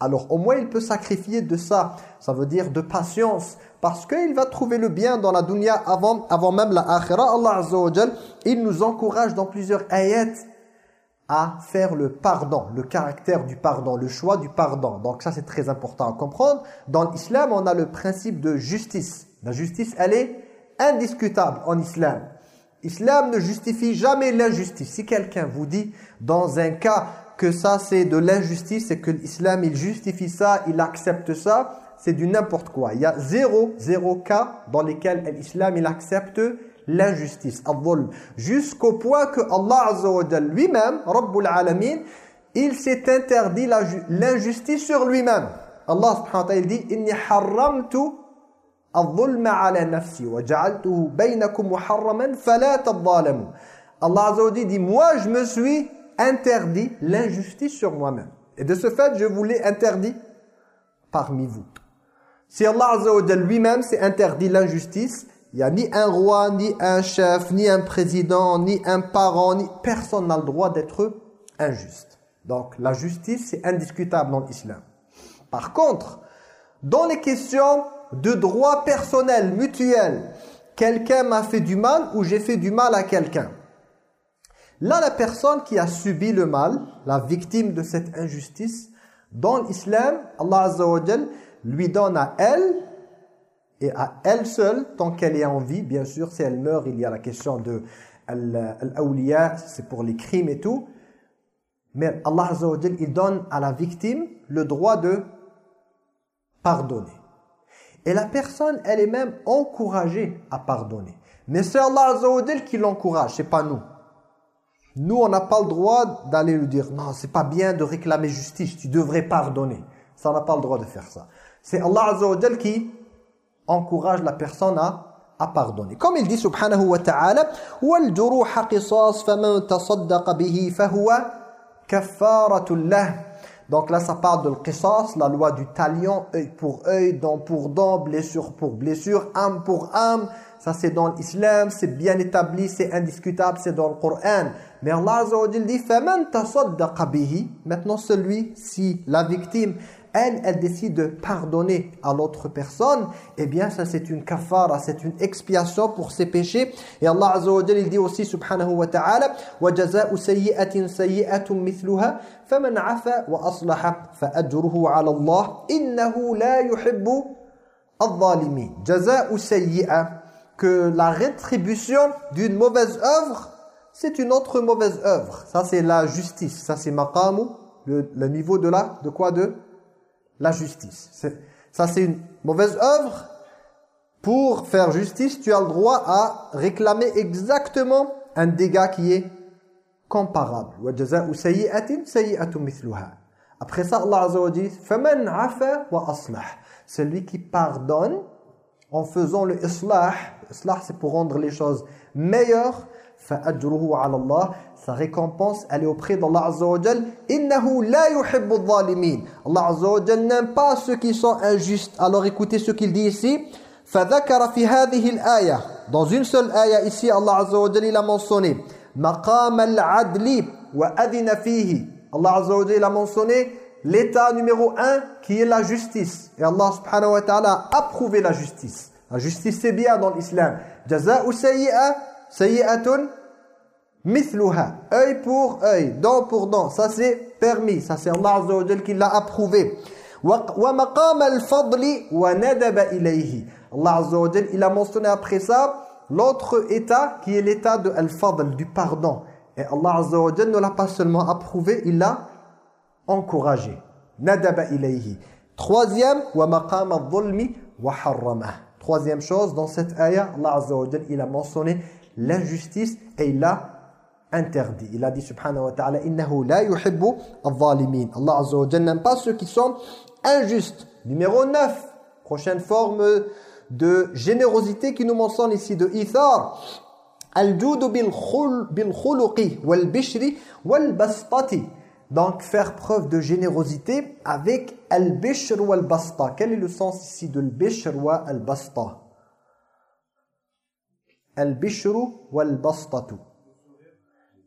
S1: alors au moins il peut sacrifier de ça. Ça veut dire de patience. Parce qu'il va trouver le bien dans la dunya avant, avant même la akhira. Allah Azza wa il nous encourage dans plusieurs ayats à faire le pardon, le caractère du pardon, le choix du pardon. Donc ça c'est très important à comprendre. Dans l'islam, on a le principe de justice. La justice, elle est indiscutable en islam. Islam ne justifie jamais l'injustice. Si quelqu'un vous dit dans un cas que ça c'est de l'injustice et que l'islam il justifie ça, il accepte ça, c'est du n'importe quoi. Il y a zéro, zéro cas dans lesquels l'islam il accepte l'injustice, jusqu'au point que Allah Azza lui-même, Rabbul Alamin, il s'est interdit l'injustice sur lui-même. Allah subhanahu wa ta'ala dit inni haramtu adh-dhulma 'ala nafsi wa ja'altuhu muharraman fala. Allah Azza dit moi je me suis interdit l'injustice sur moi-même. Et de ce fait, je vous l'ai interdit parmi vous. Si Allah Azza lui-même s'est interdit l'injustice, il n'y a ni un roi, ni un chef, ni un président, ni un parent, ni personne n'a le droit d'être injuste. Donc la justice, c'est indiscutable dans l'islam. Par contre, dans les questions de droit personnel, mutuel, quelqu'un m'a fait du mal ou j'ai fait du mal à quelqu'un. Là, la personne qui a subi le mal, la victime de cette injustice, dans l'islam, Allah Azza wa lui donne à elle et à elle seule, tant qu'elle est en vie, bien sûr, si elle meurt, il y a la question de al c'est pour les crimes et tout. Mais Allah Azza wa il donne à la victime le droit de pardonner. Et la personne, elle est même encouragée à pardonner. Mais c'est Allah Azza wa qui l'encourage, c'est pas nous. Nous, on n'a pas le droit d'aller lui dire « Non, c'est pas bien de réclamer justice, tu devrais pardonner. » Ça, on n'a pas le droit de faire ça. C'est Allah Azza wa qui encourage la personne à, à pardonner. Comme il dit subhanahu wa ta'ala « وَالْجُرُوحَ قِصَاص فَمَنْ تَصَدَّقَ بِهِ فَهُوَ كَفَّارَةٌ لَهُ » Donc là, ça parle de l'qisas, la loi du talion, œil pour œil, dent pour dent, blessure pour blessure, âme pour âme. Ça, c'est dans l'islam, c'est bien établi, c'est indiscutable, c'est dans le Coran. Mais Allah Azza wa dit "Faman tasaddaqa bihi" maintenant celui si la victime elle, elle décide de pardonner à l'autre personne, eh bien ça c'est une kafara, c'est une expiation pour ses péchés. Et Allah Azza wa Jalla il dit aussi subhanahu wa ta'ala wa jazaa'u sayyi'atin sayyi'atun mithluha faman 'afa wa aslaha fa ajruhu 'ala Allah innahu la yuhibbu que la rétribution d'une mauvaise œuvre c'est une autre mauvaise œuvre. Ça, c'est la justice. Ça, c'est maqamu, le, niveau de la, de quoi De? La justice. Ça, c'est une mauvaise œuvre. Pour faire justice, tu as le droit à réclamer exactement un dégât qui est comparable. Après ça, Allah Azza wa dit Celui qui pardonne en faisant le islah, islah c'est pour rendre les choses meilleures, فَأَجْرُهُ عَلَى اللَّهِ Sa récompense, elle est auprès d'Allah Azza wa Jal. إِنَّهُ لَا يُحِبُّ الظَّالِمِينَ Allah Azza wa Jal n'aime pas ceux qui sont injustes. Alors écoutez ce qu'il dit ici. فَذَكَرَ فِي هَذِهِ الْآيَةِ Dans une seule ayah ici, Allah Azza wa Jal il a mentionné مَقَامَ الْعَدْلِ وَأَذِنَ فِيهِ Allah Azza wa Jal a mentionné l'état numéro un qui est la justice. Et Allah subhanahu wa ta'ala a approuvé la justice. La justice c'est bien dans l'islam. Jaza'u sayyi'a sayyi'atun mithluha. Œil pour œil, dent pour dent. Ça c'est permis. Ça c'est Allah azza wa qui l'a approuvé. Wa maqam al-fadli wa nadaba ilayhi. Allah azza wa il a mentionné après ça l'autre état qui est l'état de al-fadl, du pardon. Et Allah azza wa ne l'a pas seulement approuvé, il l'a encouragé. Nadaba ilayhi. Troisième, wa maqam al-dhulmi wa harramah. Troisième chose, dans cette ayah, Allah Azza wa il a mentionné l'injustice et il l'a interdit. Il a dit subhanahu wa ta'ala innahu la yuhibbu adh-dhalimin. Allah Azza wa n'aime pas ceux qui sont injustes. Numéro 9, prochaine forme de générosité qui nous mentionne ici de ithar. Al-judu bil khuluqi wal bishri wal bastati. Donc faire preuve de générosité avec al-bishr ou al-basta. Quel est le sens ici de al-bishr ou al-basta?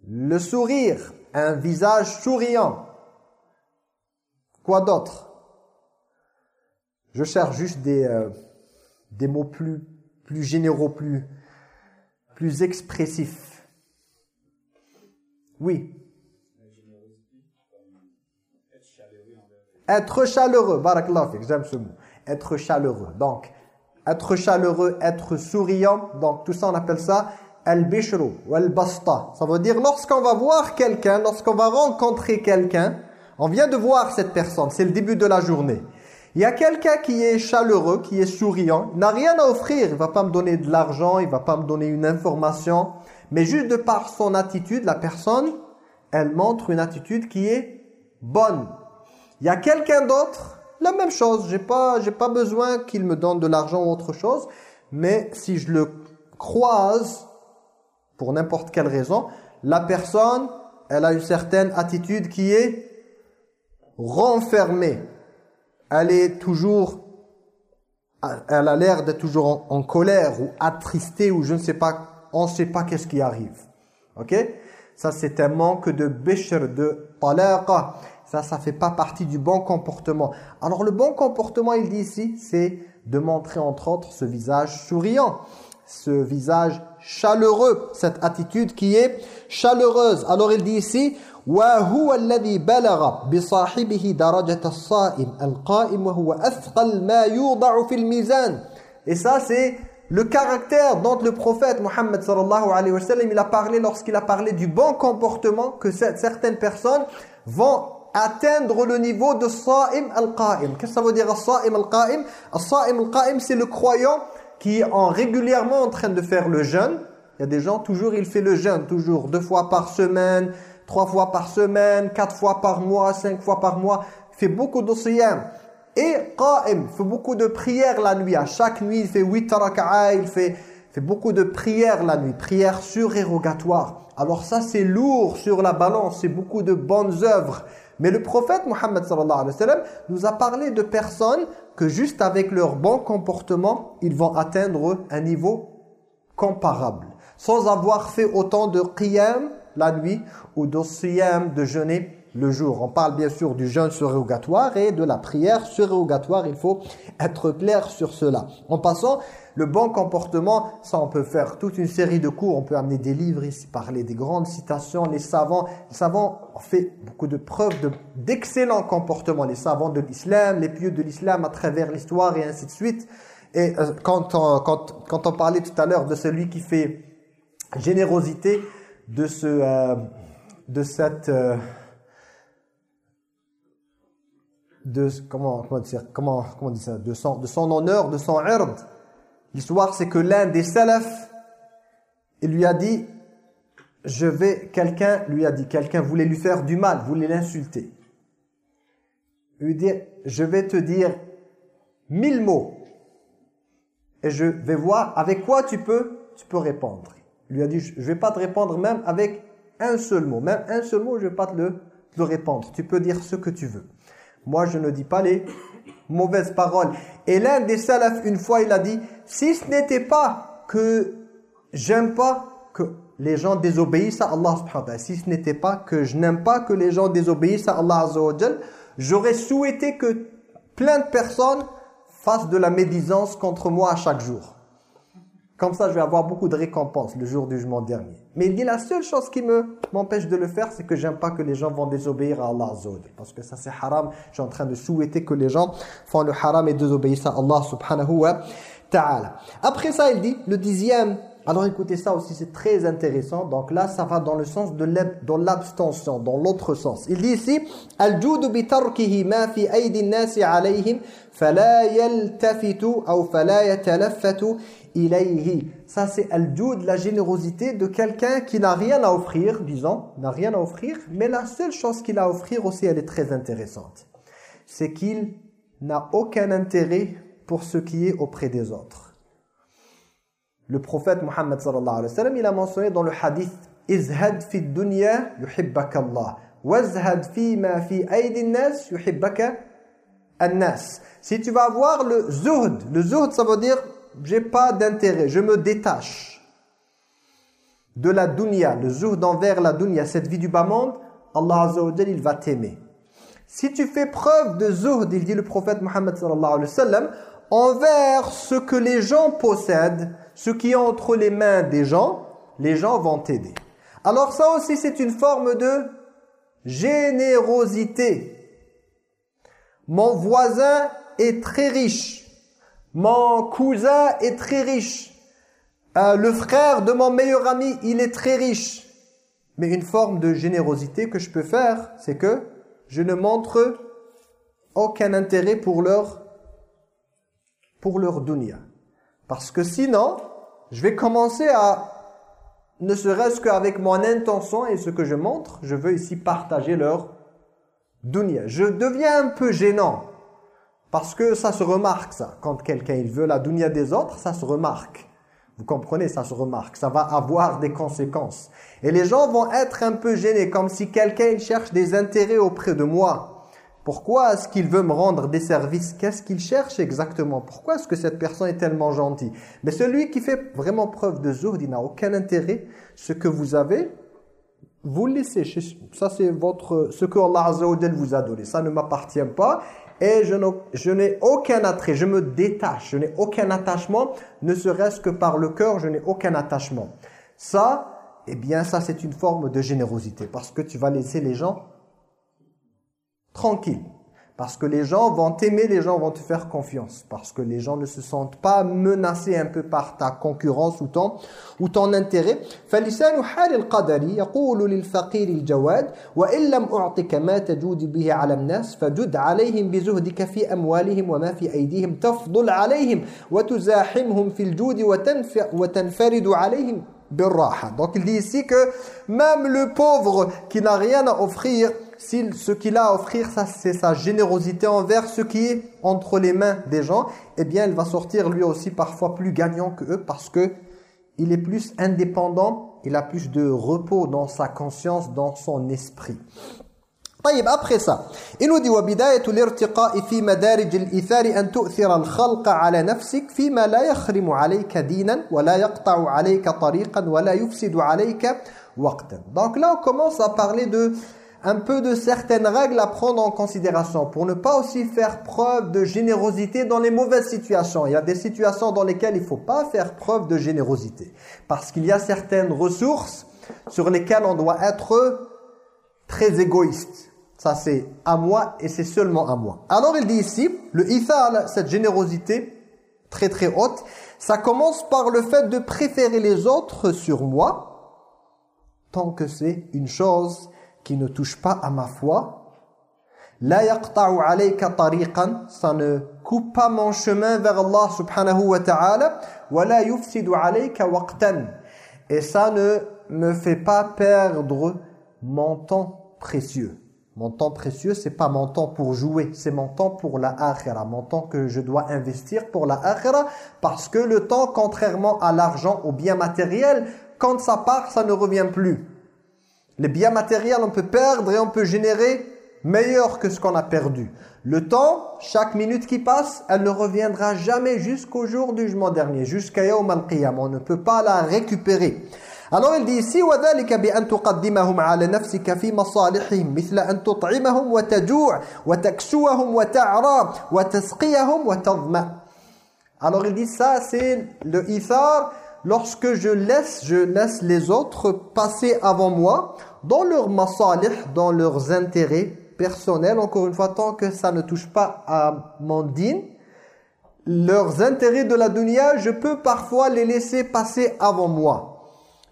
S1: Le sourire, un visage souriant. Quoi d'autre? Je cherche juste des, euh, mots plus, plus généraux, plus, plus expressifs. Oui. Être chaleureux, barakallah, j'aime ce mot. Être chaleureux. Donc, être chaleureux, être souriant, donc tout ça on appelle ça al-bishru ou al-basta. Ça veut dire lorsqu'on va voir quelqu'un, lorsqu'on va rencontrer quelqu'un, on vient de voir cette personne, c'est le début de la journée. Il y a quelqu'un qui est chaleureux, qui est souriant, n'a rien à offrir, il va pas me donner de l'argent, il va pas me donner une information, mais juste de par son attitude, la personne, elle montre une attitude qui est bonne, il y a quelqu'un d'autre, la même chose. J'ai pas, j'ai pas besoin qu'il me donne de l'argent ou autre chose. Mais si je le croise, pour n'importe quelle raison, la personne, elle a une certaine attitude qui est renfermée. Elle est toujours, elle a l'air d'être toujours en, colère ou attristée ou je ne sais pas, on ne sait pas qu'est-ce qui arrive. Ok? Ça, c'est un manque de bishr, de talaqa. Ça, ça fait pas partie du bon comportement. Alors le bon comportement, il dit ici, c'est de montrer entre autres ce visage souriant, ce visage chaleureux, cette attitude qui est chaleureuse. Alors il dit ici, وهو الذي بلغ بصاحبه درجة الصائم القائم وهو أثقل ما يوضع في الميزان. Et ça, c'est le caractère dont le prophète Mohammed sallallahu alayhi wa sallam, il a parlé lorsqu'il a parlé du bon comportement que certaines personnes vont atteindre le niveau de Sa'im al-Qa'im. Qu'est-ce que ça veut dire Sa'im al-Qa'im? Sa'im al-Qa'im, c'est le croyant qui est en, régulièrement en train de faire le jeûne. Il y a des gens, toujours il fait le jeûne, toujours deux fois par semaine, trois fois par semaine, quatre fois par mois, cinq fois par mois. Il fait beaucoup de. Et Qa'im, fait beaucoup de prières la nuit. À chaque nuit, il fait huit raka'a, il fait, fait beaucoup de prières la nuit, prières surérogatoires. Alors ça, c'est lourd sur la balance, c'est beaucoup de bonnes œuvres. Mais le prophète Mohammed sallallahu alayhi wa sallam nous a parlé de personnes que juste avec leur bon comportement, ils vont atteindre un niveau comparable. Sans avoir fait autant de qiyam la nuit ou de siyam de jeûner le jour. On parle bien sûr du jeûne surrogatoire et de la prière surrogatoire. Il faut être clair sur cela. En passant, le bon comportement, ça on peut faire toute une série de cours. On peut amener des livres ici, parler des grandes citations. Les savants, les savants ont fait beaucoup de preuves d'excellents comportements. Les savants de l'islam, les pieux de l'islam à travers l'histoire et ainsi de suite. Et euh, quand, on, quand, quand on parlait tout à l'heure de celui qui fait générosité, de, ce, euh, de cette... Euh, de comment comment dire comment comment on ça de son de son honneur de son ird l'histoire c'est que l'un des salafs il lui a dit je vais quelqu'un lui a dit quelqu'un voulait lui faire du mal voulait l'insulter. Lui dit je vais te dire mille mots. Et je vais voir avec quoi tu peux tu peux répondre. Il lui a dit je vais pas te répondre même avec un seul mot. Même un seul mot je vais pas te le, te le répondre. Tu peux dire ce que tu veux moi, je ne dis pas les mauvaises paroles. Et l'un des salafs, une fois, il a dit, si ce n'était pas que j'aime pas que les gens désobéissent à Allah si ce n'était pas que je n'aime pas que les gens désobéissent à Allah j'aurais souhaité que plein de personnes fassent de la médisance contre moi à chaque jour. Comme ça, je vais avoir beaucoup de récompenses le jour du jugement dernier. Mais il dit la seule chose qui me m'empêche de le faire, c'est que j'aime pas que les gens vont désobéir à Allah Parce que ça c'est haram. Je suis en train de souhaiter que les gens font le haram et désobéissent à Allah subhanahu wa ta'ala. Après ça, il dit, le dixième Alors écoutez ça aussi, c'est très intéressant. Donc là, ça va dans le sens de l'abstention, dans l'autre sens. Il dit ici, ilayhi. Ça c'est al-jud, la générosité de quelqu'un qui n'a rien à offrir, disons, n'a rien à offrir, mais la seule chose qu'il a à offrir aussi, elle est très intéressante. C'est qu'il n'a aucun intérêt pour ce qui est auprès des autres. Le prophète Muhammad sallallahu alayhi sallam, il a mentionné dans le hadith Izhad fi dunya yuhibbaka Allah. Wazhad fi ma fi aydin nas yuhibbaka an-nas. Si tu vas avoir le zuhd, le zuhd ça veut dire j'ai pas d'intérêt, je me détache de la dunya, le zuhd envers la dunya, cette vie du bas monde, Allah azza wa il va t'aimer. Si tu fais preuve de zuhd, il dit le prophète Muhammad sallallahu alayhi wa sallam, envers ce que les gens possèdent, ce qui est entre les mains des gens, les gens vont t'aider. Alors ça aussi, c'est une forme de générosité. Mon voisin est très riche. Mon cousin est très riche. Euh, le frère de mon meilleur ami, il est très riche. Mais une forme de générosité que je peux faire, c'est que je ne montre aucun intérêt pour leur, pour leur dunya. Parce que sinon, je vais commencer à, ne serait-ce qu'avec mon intention et ce que je montre, je veux ici partager leur dunya. Je deviens un peu gênant. Parce que ça se remarque ça. Quand quelqu'un il veut la dunya des autres, ça se remarque. Vous comprenez, ça se remarque. Ça va avoir des conséquences. Et les gens vont être un peu gênés, comme si quelqu'un cherche des intérêts auprès de moi. Pourquoi est-ce qu'il veut me rendre des services? Qu'est-ce qu'il cherche exactement? Pourquoi est-ce que cette personne est tellement gentille? Mais celui qui fait vraiment preuve de zourd, il n'a aucun intérêt. Ce que vous avez, vous le laissez. Ça, c'est votre ce que Allah Azza vous a donné. Ça ne m'appartient pas. Et je n'ai aucun attrait, je me détache, je n'ai aucun attachement, ne serait-ce que par le cœur, je n'ai aucun attachement. Ça, eh bien ça c'est une forme de générosité, parce que tu vas laisser les gens tranquille. Parce que les gens vont t'aimer, les gens vont te faire confiance. Parce que les gens ne se sentent pas menacés un peu par ta concurrence ou ton, ou ton intérêt. فَلِسَانُ حَالِ الْقَدَرِ يَقُولُ لِلْفَقِيرِ الْجَوَادِ وَإِن لَمْ أُعْطِكَ مَا تَجُودِ بِهِ عَلَى النَّاسِ فَجُدْ عَلَيْهِمْ بِزُهْدِكَ فِي أَمْوَالِهِمْ وَمَا فِي أَيْدِيهِمْ تَفْضُلْ عَلَيْهِمْ وَتُزَاحِمْهُمْ فِي الْجُودِ وَتَنْفَرِدُ عَلَيْهِمْ بِالرَّاحَةِ Donc il dit ici que même le pauvre qui n'a rien à offrir si ce qu'il a à offrir, ça c'est sa générosité envers ce qui est entre les mains des gens, eh bien il va sortir lui aussi parfois plus gagnant que eux parce que il est plus indépendant, il a plus de repos dans sa conscience, dans son esprit. طيب après ça il nous dit وبداية الارتقاء في مدارج الإثار أن تؤثر الخلق على نفسك فيما لا يخرم عليك دينا ولا يقطع عليك طريقا ولا يفسد عليك وقتا donc là on commence à parler de un peu de certaines règles à prendre en considération pour ne pas aussi faire preuve de générosité dans les mauvaises situations. Il y a des situations dans lesquelles il ne faut pas faire preuve de générosité parce qu'il y a certaines ressources sur lesquelles on doit être très égoïste. Ça c'est à moi et c'est seulement à moi. Alors il dit ici, le ithal, cette générosité très très haute, ça commence par le fait de préférer les autres sur moi tant que c'est une chose qui ne touche pas à ma foi. La yaqta'u alayka ça ne coupe pas mon chemin vers Allah subhanahu wa ta'ala. Wa yufsidu alayka waqtan. Et ça ne me fait pas perdre mon temps précieux. Mon temps précieux, c'est pas mon temps pour jouer, c'est mon temps pour la akhira, mon temps que je dois investir pour la akhira, parce que le temps, contrairement à l'argent, au bien matériel, quand ça part, ça ne revient plus. Les biens matériels, on peut perdre et on peut générer meilleur que ce qu'on a perdu. Le temps, chaque minute qui passe, elle ne reviendra jamais jusqu'au jour du jugement dernier, jusqu'à Yawm al-Qiyam. On ne peut pas la récupérer. Alors il dit ici وذلك بأن تقدمهم على نفسك في مصالحهم مثل أن تطعمهم وتجوع وتكسوهم وتعرى وتسقيهم وتظمأ. Alors il dit ça c'est le ithar lorsque je laisse je laisse les autres passer avant moi dans leurs masalih, dans leurs intérêts personnels, encore une fois, tant que ça ne touche pas à mon din, leurs intérêts de la dunya, je peux parfois les laisser passer avant moi.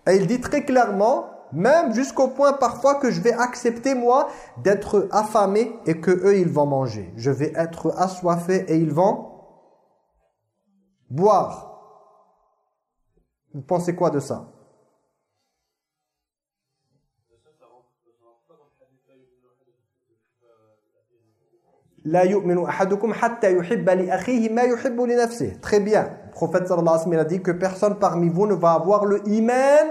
S1: Et il dit très clairement, même jusqu'au point parfois que je vais accepter moi d'être affamé et que eux ils vont manger. Je vais être assoiffé et ils vont boire. Vous pensez quoi de ça? Très bien. Le prophète a dit que personne parmi vous ne va avoir le iman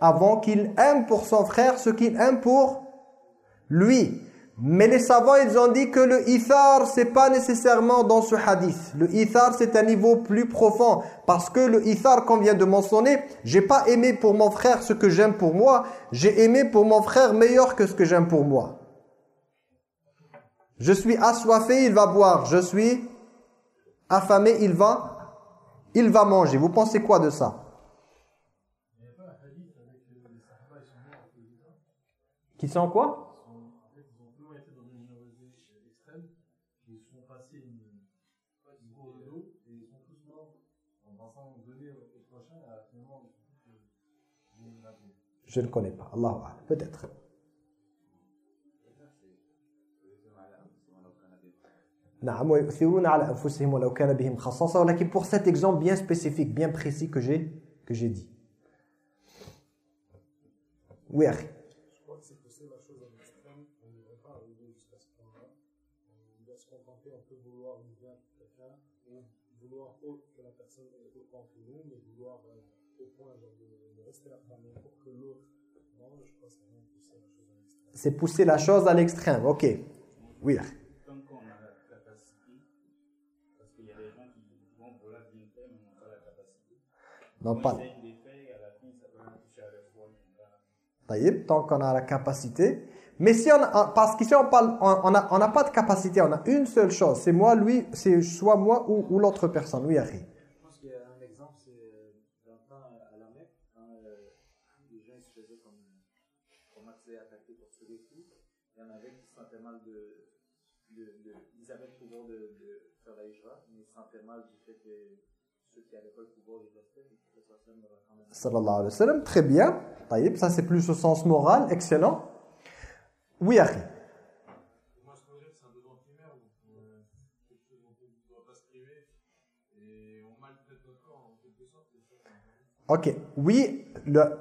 S1: avant qu'il aime pour son frère ce qu'il aime pour lui. Mais les savants, ils ont dit que le ithar, c'est pas nécessairement dans ce hadith. Le ithar, c'est un niveau plus profond. Parce que le ithar qu'on vient de mentionner, j'ai pas aimé pour mon frère ce que j'aime pour moi. J'ai aimé pour mon frère meilleur que ce que j'aime pour moi. Je suis assoiffé, il va boire. Je suis affamé, il va, il va manger. Vous pensez quoi de ça? Qui sont quoi? Je ne connais pas. Allah peut-être. Pour cet exemple bien spécifique, bien précis que j'ai que j'ai dit. Oui,
S2: Je crois que c'est pousser la chose à l'extrême. On ne va pas arriver jusqu'à ce point-là. On doit se contenter, on peut vouloir une bien pour quelqu'un, ou vouloir autre que la personne est autant que nous, mais vouloir au point genre, de, de rester la famille pour que l'autre mange, je crois que c'est vraiment pousser la chose à l'extrême.
S1: C'est pousser la chose à l'extrême, ok. Oui. Pas. Tant qu'on a la capacité. Mais si on a, parce qu'ici on parle, on n'a on a pas de capacité, on a une seule chose. C'est moi, lui, c'est soit moi ou, ou l'autre personne. Oui, Harry.
S3: Je pense qu'il y a un exemple, c'est dans le temps à la Mecque, quand les gens se faisaient comme, comme accès attaquer pour se les coups, il y en avait qui sentaient mal de, de, de, ils avaient le pouvoir de, de faire la hijra, mais ils sentaient mal du fait que ceux qui n'avaient pas le pouvoir les restaient,
S1: Sallallahu alayhi wa très bien. Ça c'est plus au sens moral, excellent. Oui,
S2: important.
S1: Ok, oui,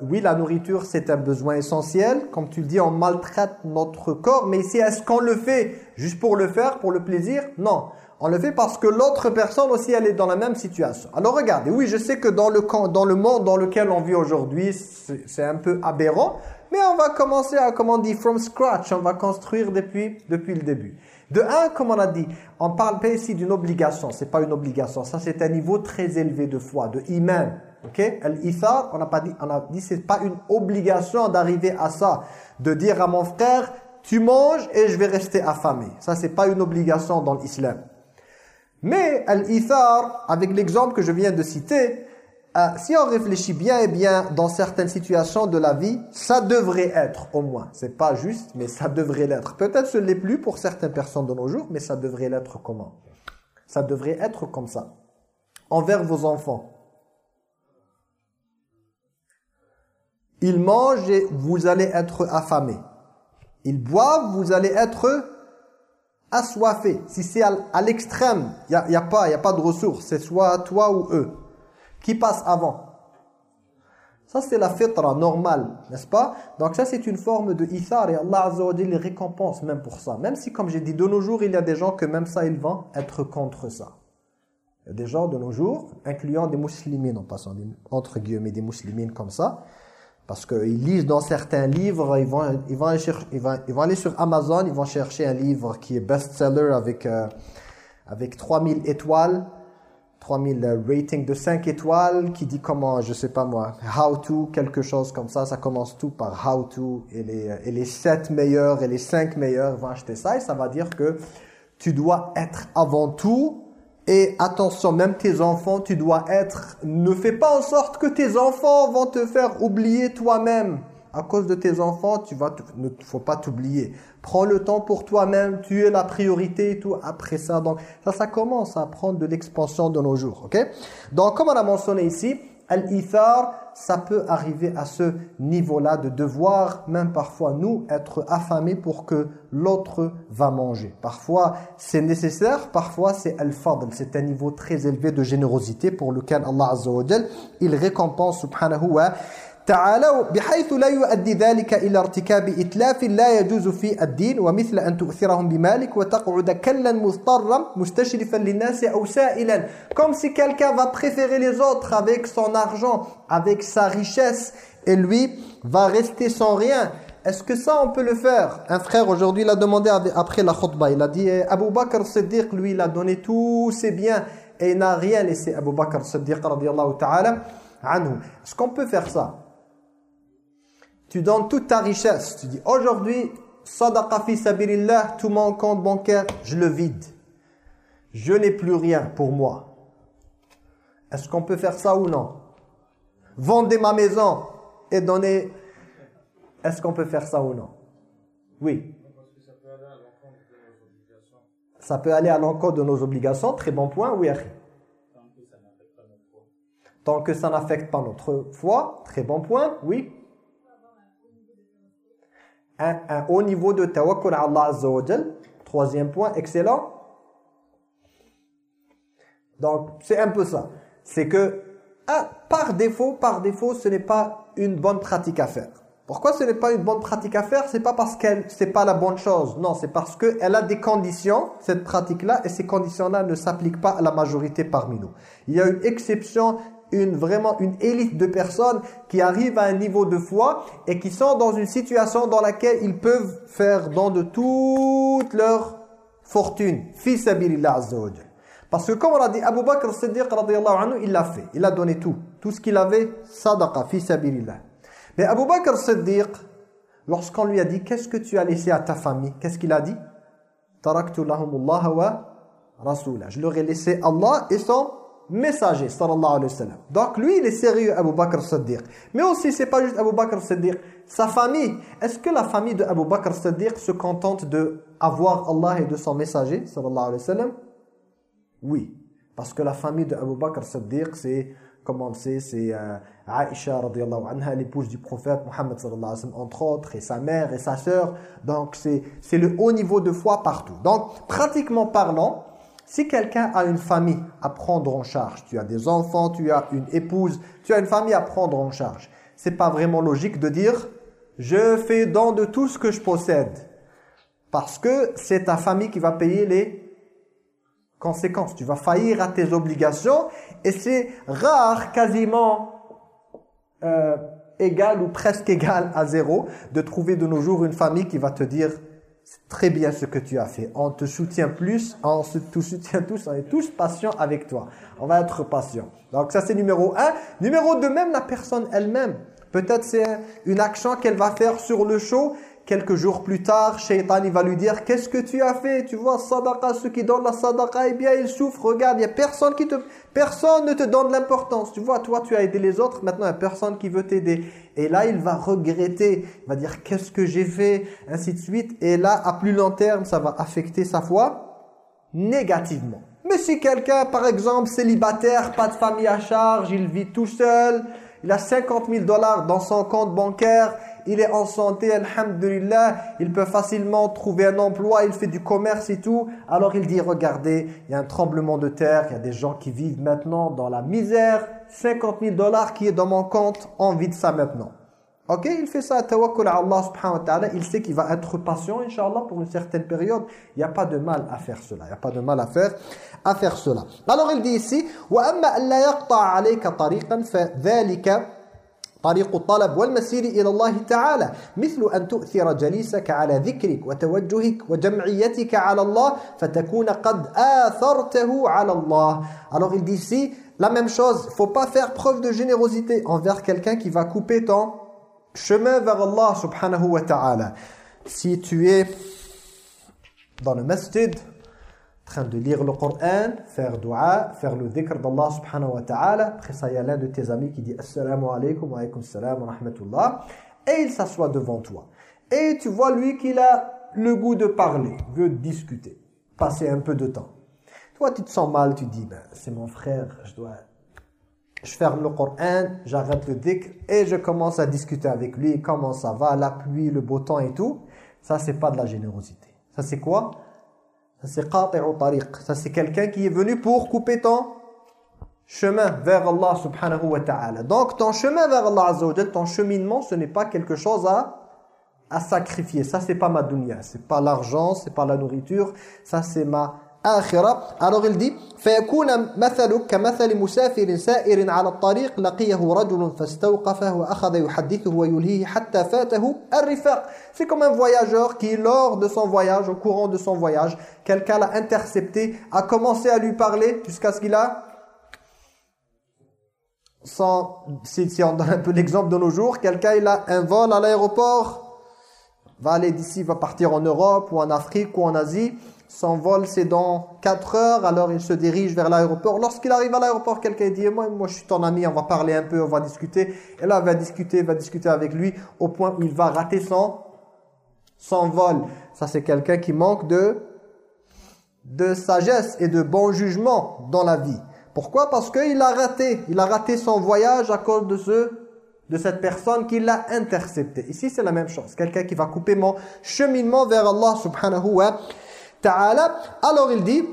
S1: oui, la nourriture c'est un besoin essentiel. Comme tu le dis, on maltraite notre corps, mais ici, est-ce qu'on le fait juste pour le faire, pour le plaisir? Non, on parce que l'autre personne aussi, elle est dans la même situation. Alors regardez, oui, je sais que dans le, dans le monde dans lequel on vit aujourd'hui, c'est c'est un peu aberrant, mais on va commencer à, comme on dit, from scratch, on va construire depuis, depuis le début. De un, comme on a dit, on parle pas ici d'une obligation, c'est pas une obligation, ça c'est un niveau très élevé de foi, de iman. Ok? Al-ithar, on a pas dit, on a dit c'est pas une obligation d'arriver à ça, de dire à mon frère, tu manges et je vais rester affamé. Ça c'est pas une obligation dans l'islam. Mais al-ithar, avec l'exemple que je viens de citer, euh, si on réfléchit bien et bien dans certaines situations de la vie, ça devrait être au moins. C'est pas juste, mais ça devrait l'être. Peut-être ce n'est plus pour certaines personnes de nos jours, mais ça devrait l'être comment? Ça devrait être comme ça. Envers vos enfants. Ils mangent et vous allez être affamés. Ils boivent, vous allez être assoiffés. Si c'est à, l'extrême, il n'y a, y a, pas- y a pas de ressources. C'est soit toi ou eux. Qui passe avant Ça, c'est la fitra normale, n'est-ce pas? Donc ça, c'est une forme de ithar et Allah Azza wa les récompense même pour ça. Même si, comme j'ai dit, de nos jours, il y a des gens que même ça, ils vont être contre ça. Il y a des gens de nos jours, incluant des musulmans en passant, des- entre guillemets, des musulmans comme ça, parce qu'ils lisent dans certains livres, ils vont, ils, vont aller ils, vont, ils vont aller sur Amazon, ils vont chercher un livre qui est best-seller avec, euh, avec 3000 étoiles, 3000 euh, ratings de 5 étoiles, qui dit comment, je sais pas moi, how to, quelque chose comme ça, ça commence tout par how to, et les, et les 7 meilleurs et les 5 meilleurs vont acheter ça, et ça va dire que tu dois être avant tout et attention, même tes enfants, tu dois être... Ne fais pas en sorte que tes enfants vont te faire oublier toi-même. À cause de tes enfants, tu vas ne faut pas t'oublier. Prends le temps pour toi-même, tu es la priorité et tout. Après ça, donc ça, ça commence à prendre de l'expansion de nos jours. ok? Donc, comme on a mentionné ici, Al-Ithar, ça peut arriver à ce niveau-là de devoir, même parfois nous, être affamés pour que l'autre va manger. Parfois, c'est nécessaire, parfois c'est Al-Fadl. C'est un niveau très élevé de générosité pour lequel Allah Azza wa il récompense subhanahu wa تعالوا بحيث لا يؤدي ذلك إلى ارتكاب إتلاف لا يجوز في الدين ومثل أن تؤثرهم بمالك وتقعد كلا مضطرا مستشرفا للناس أو سائلا comme si quelqu'un va préférer les autres avec son argent avec sa richesse et lui va rester sans rien est-ce que ça on peut le faire un frère aujourd'hui l'a demandé après la khutbah il a dit eh, Abu Bakr Siddiq lui il a donné tous ses biens et il n'a rien laissé Abu Bakr Siddiq radiallahu ta'ala anhu est-ce qu'on peut faire ça Tu donnes toute ta richesse. Tu dis, aujourd'hui, sadaqa fi sabilillah, tout mon compte bancaire, je le vide. Je n'ai plus rien pour moi. Est-ce qu'on peut faire ça ou non? Vendez ma maison et donner... Est-ce qu'on peut faire ça ou non? Oui. Ça peut aller à l'encontre de nos obligations. Très bon point, oui. Tant que ça n'affecte pas notre foi. Très bon point, oui un, haut niveau de tawakkul à Allah Azza wa Troisième point, excellent. Donc, c'est un peu ça. C'est que, ah, par défaut, par défaut, ce n'est pas une bonne pratique à faire. Pourquoi ce n'est pas une bonne pratique à faire? C'est pas parce qu'elle c'est pas la bonne chose. Non, c'est parce qu'elle a des conditions, cette pratique-là, et ces conditions-là ne s'appliquent pas à la majorité parmi nous. Il y a une exception une, vraiment une élite de personnes qui arrivent à un niveau de foi et qui sont dans une situation dans laquelle ils peuvent faire don de toute leur fortune. Fils Parce que comme on a dit, Abu Bakr Siddiq anhu, il l'a fait. Il a donné tout. Tout ce qu'il avait, sadaqa, fils Mais Abu Bakr Siddiq, lorsqu'on lui a dit, qu'est-ce que tu as laissé à ta famille? Qu'est-ce qu'il a dit? Taraktu lahumullah wa rasulah. Je leur ai laissé Allah et son messager sallallahu alayhi wa sallam. Donc lui il est sérieux Abu Bakr Siddiq. Mais aussi c'est pas juste Abu Bakr Siddiq, sa famille. Est-ce que la famille de Abu Bakr Siddiq se contente de avoir Allah et de son messager sallallahu alayhi wa sallam? Oui, parce que la famille de Abu Bakr Siddiq c'est comment on c'est euh, Aisha radiyallahu anha l'épouse du prophète Muhammad sallallahu alayhi wa entre autres et sa mère et sa sœur. Donc c'est le haut niveau de foi partout. Donc pratiquement parlant si quelqu'un a une famille à prendre en charge, tu as des enfants, tu as une épouse, tu as une famille à prendre en charge, c'est pas vraiment logique de dire « je fais don de tout ce que je possède ». Parce que c'est ta famille qui va payer les conséquences. Tu vas faillir à tes obligations et c'est rare, quasiment euh, égal ou presque égal à zéro, de trouver de nos jours une famille qui va te dire « c'est très bien ce que tu as fait. On te soutient plus, on se te soutient tous, on est tous patients avec toi. On va être patients. Donc ça c'est numéro un. Numéro deux, même la personne elle-même. Peut-être c'est une action qu'elle va faire sur le show Quelques jours plus tard, Shaitan il va lui dire « Qu'est-ce que tu as fait? Tu vois, sadaqa, ceux qui donnent la sadaqa, eh bien, ils souffrent. Regarde, il n'y a personne qui te... Personne ne te donne l'importance. Tu vois, toi, tu as aidé les autres. Maintenant, il n'y a personne qui veut t'aider. Et là, il va regretter. Il va dire « Qu'est-ce que j'ai fait ?» Ainsi de suite. Et là, à plus long terme, ça va affecter sa foi négativement. Mais si quelqu'un, par exemple, célibataire, pas de famille à charge, il vit tout seul, il a 50 000 dollars dans son compte bancaire il est en santé, alhamdulillah, il peut facilement trouver un emploi, il fait du commerce et tout. Alors il dit, regardez, il y a un tremblement de terre, il y a des gens qui vivent maintenant dans la misère, 50 000 dollars qui est dans mon compte, on vide ça maintenant. Ok, il fait ça, tawakkul à Allah subhanahu wa ta'ala, il sait qu'il va être patient, inshallah, pour une certaine période. Il n'y a pas de mal à faire cela, il n'y a pas de mal à faire, à faire cela. Alors il dit ici, وَأَمَّا أَلَّا يَقْطَعَ عَلَيْكَ طَرِيقًا فَذَلِكَ طريق الطلب والمسير إلى الله تعالى مثل أن تؤثر جليسك على ذكرك وتوجهك وجمعيتك على الله فتكون قد آثرته على الله alors il dit ici la même chose faut pas faire preuve de générosité envers quelqu'un qui va couper ton chemin vers Allah subhanahu wa ta'ala si tu es dans le masjid train de lire le Coran, faire dua, faire le dhikr d'Allah subhanahu wa ta'ala. Après ça, il y a l'un de tes amis qui dit Assalamu alaikum wa alaikum salam wa rahmatullah. et il s'assoit devant toi. Et tu vois lui qu'il a le goût de parler, veut discuter, passer un peu de temps. Toi, tu te sens mal, tu dis, ben, c'est mon frère, je dois... Je ferme le Coran, j'arrête le dhikr et je commence à discuter avec lui, comment ça va, la pluie, le beau temps et tout. Ça, c'est pas de la générosité. Ça, c'est quoi? Ça, c'est qati'u tariq. Ça, c'est quelqu'un qui est venu pour couper ton chemin vers Allah subhanahu wa ta'ala. Donc, ton chemin vers Allah azza ton cheminement, ce n'est pas quelque chose à à sacrifier. Ça, c'est pas ma dunya. C'est pas l'argent, c'est pas la nourriture. Ça, c'est ma akhira. Alors, il dit فَيَكُونَ مَثَلُكَ كَمَثَلِ مُسَافِرٍ سَائِرٍ عَلَى الطَّرِيقِ لَقِيَهُ رَجُلٌ فَاسْتَوْقَفَهُ وَأَخَذَ يُحَدِّثُهُ وَيُلْهِهِ حَتَّى فَاتَهُ الرِّفَاقِ C'est comme un voyageur qui, lors de son voyage, au courant de son voyage, quelqu'un l'a intercepté, a commencé à lui parler jusqu'à ce qu'il a sans, si, si on donne un peu l'exemple de nos jours, quelqu'un il a un vol à l'aéroport, va aller d'ici, va partir en Europe ou en Afrique ou en Asie. son vol, c'est dans 4 heures, alors il se dirige vers l'aéroport. Lorsqu'il arrive à l'aéroport, quelqu'un dit moi, « Moi, je suis ton ami, on va parler un peu, on va discuter. » Et là, il va discuter, va discuter avec lui au point où il va rater son, son vol. Ça, c'est quelqu'un qui manque de, de sagesse et de bon jugement dans la vie. Pourquoi? Parce qu'il a raté. Il a raté son voyage à cause de ce de cette personne qui l'a intercepté. Ici, c'est la même chose. Quelqu'un qui va couper mon cheminement vers Allah subhanahu wa ta'ala. Alors, il dit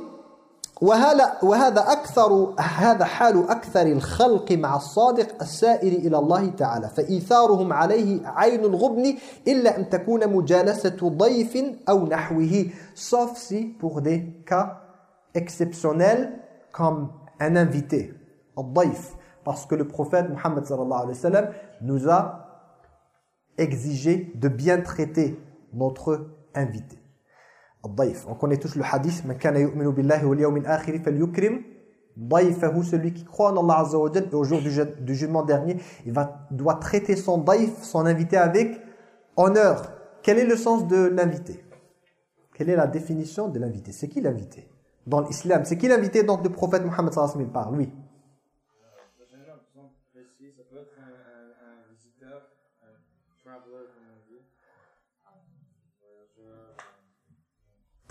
S1: وهذا أكثر هذا حال أكثر الخلق مع الصادق السائر إلى الله تعالى فإيثارهم عليه عين الغبن إلا أن تكون مجالسة ضيف أو نحوه sauf si pour des cas exceptionnels comme un invité الضيف Parce que le prophète Muhammad sallallahu alayhi wa sallam nous a exigé de bien traiter notre invité. On connaît tous le hadith Man kana celui qui croit en Allah et au jour du, du jugement dernier, il va doit traiter son daïf, son invité avec honneur. Quel est le sens de l'invité? Quelle est la définition de l'invité? C'est qui l'invité? Dans l'islam, c'est qui l'invité? Dont le prophète Muhammad sallallahu alayhi wa sallam parle Lui.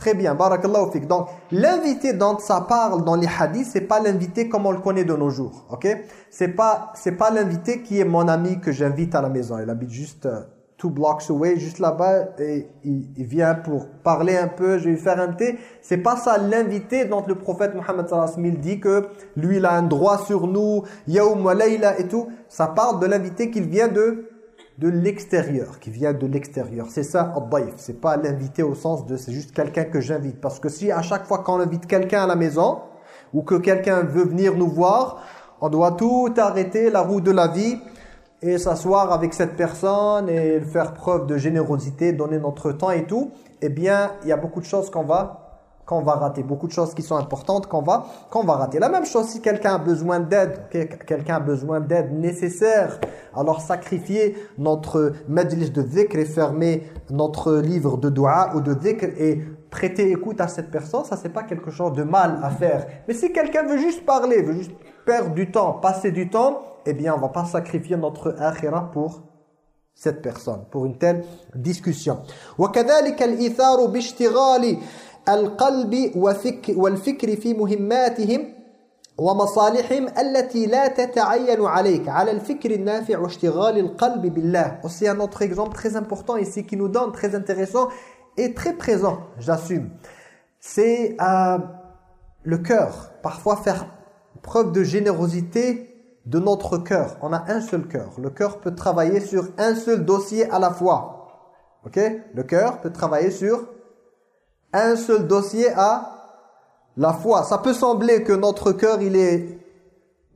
S1: Très bien, barakallahu fik. Donc, l'invité dont ça parle dans les hadiths, c'est pas l'invité comme on le connaît de nos jours, ok? C'est pas c'est pas l'invité qui est mon ami que j'invite à la maison. Il habite juste euh, two blocks away, juste là-bas, et il, vient pour parler un peu, je vais lui faire un thé. C'est pas ça l'invité dont le prophète Mohammed sallallahu dit que lui, il a un droit sur nous, yaoum wa layla et tout. Ça parle de l'invité qu'il vient de de l'extérieur, qui vient de l'extérieur. C'est ça, al-daif. C'est pas l'invité au sens de c'est juste quelqu'un que j'invite. Parce que si à chaque fois qu'on invite quelqu'un à la maison, ou que quelqu'un veut venir nous voir, on doit tout arrêter, la roue de la vie, et s'asseoir avec cette personne et faire preuve de générosité, donner notre temps et tout, eh bien, il y a beaucoup de choses qu'on va qu'on va rater, beaucoup de choses qui sont importantes qu'on va qu'on va rater. La même chose si quelqu'un a besoin d'aide, quelqu'un a besoin d'aide nécessaire, alors sacrifier notre majlis de dhikr et fermer notre livre de dua ou de dhikr et prêter écoute à cette personne, ça c'est pas quelque chose de mal à faire. Mais si quelqu'un veut juste parler, veut juste perdre du temps, passer du temps, eh bien on va pas sacrifier notre akhira pour cette personne, pour une telle discussion. وكذلك الإيثار باشتغال القلب والفكر في مهماتهم ومصالحهم التي لا تتعين عليك على الفكر النافع واشتغال القلب بالله. Aussi un autre exemple très important ici qui nous donne, très intéressant et très présent, j'assume. C'est euh, le cœur. Parfois faire preuve de générosité de notre cœur. On a un seul cœur. Le cœur peut travailler sur un seul dossier à la fois. Ok Le cœur peut travailler sur un seul dossier à la fois. Ça peut sembler que notre cœur, il est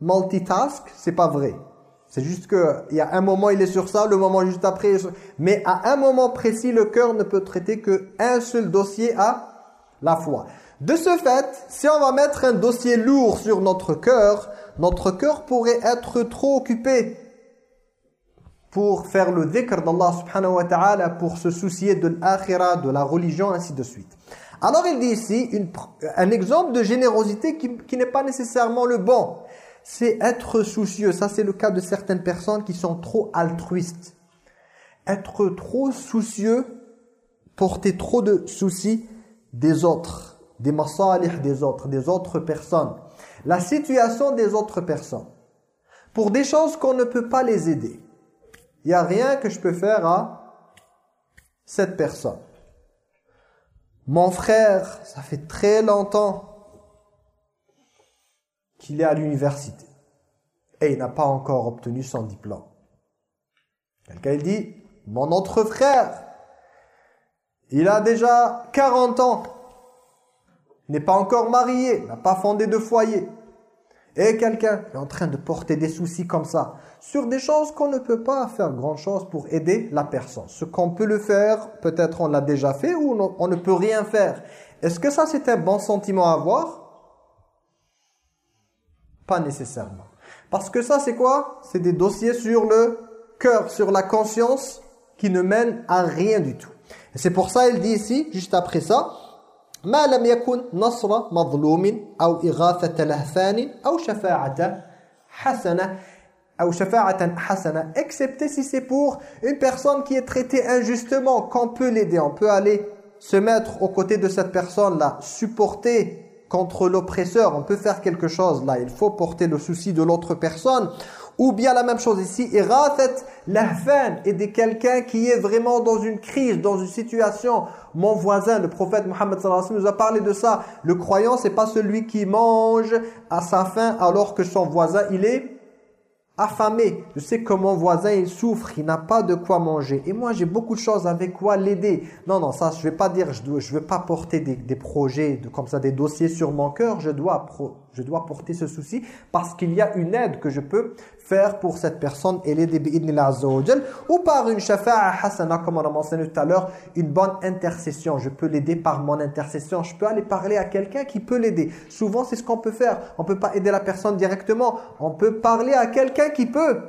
S1: multitask. C'est pas vrai. C'est juste qu'il y a un moment, il est sur ça, le moment juste après. Mais à un moment précis, le cœur ne peut traiter qu'un seul dossier à la fois. De ce fait, si on va mettre un dossier lourd sur notre cœur, notre cœur pourrait être trop occupé pour faire le dhikr d'Allah subhanahu wa ta'ala, pour se soucier de l'akhirah, de la religion, ainsi de suite. Alors il dit ici un exemple de générosité qui, qui n'est pas nécessairement le bon. C'est être soucieux. Ça c'est le cas de certaines personnes qui sont trop altruistes. être trop soucieux, porter trop de soucis des autres, des masalih des autres, des autres personnes, la situation des autres personnes, pour des choses qu'on ne peut pas les aider. Il n'y a rien que je peux faire à cette personne. Mon frère, ça fait très longtemps qu'il est à l'université et il n'a pas encore obtenu son diplôme. Quelqu'un dit, mon autre frère, il a déjà 40 ans, n'est pas encore marié, n'a pas fondé de foyer. Et quelqu'un est en train de porter des soucis comme ça, sur des choses qu'on ne peut pas faire grand chose pour aider la personne. Ce qu'on peut le faire, peut-être on l'a déjà fait ou on ne peut rien faire. Est-ce que ça c'est un bon sentiment à avoir? Pas nécessairement. Parce que ça c'est quoi? C'est des dossiers sur le cœur, sur la conscience qui ne mènent à rien du tout. Et c'est pour ça il dit ici, juste après ça, ما لم يكن نصر مظلوم أو إغاثة لهفان أو شفاعة حسنة أو شفاعة حسنة excepté si c'est pour une personne qui est traitée injustement qu'on peut l'aider on peut aller se mettre aux côtés de cette personne là supporter contre l'oppresseur on peut faire quelque chose là il faut porter le souci de l'autre personne ou bien la même chose ici, lahfan, aider quelqu'un qui est vraiment dans une crise, dans une situation. Mon voisin, le prophète Mohammed nous a parlé de ça. Le croyant, c'est pas celui qui mange à sa faim alors que son voisin, il est affamé. Je sais que mon voisin, il souffre, il n'a pas de quoi manger. Et moi, j'ai beaucoup de choses avec quoi l'aider. Non, non, ça, je vais pas dire, je ne veux pas porter des, projets, de, comme ça, des dossiers sur mon cœur. Je dois, je dois porter ce souci parce qu'il y a une aide que je peux faire pour cette personne et l'aider ou par une shafa'a hasana comme on a mentionné tout à l'heure une bonne intercession. Je peux l'aider par mon intercession. Je peux aller parler à quelqu'un qui peut l'aider. Souvent c'est ce qu'on peut faire. On peut pas aider la personne directement. On peut parler à quelqu'un qui peut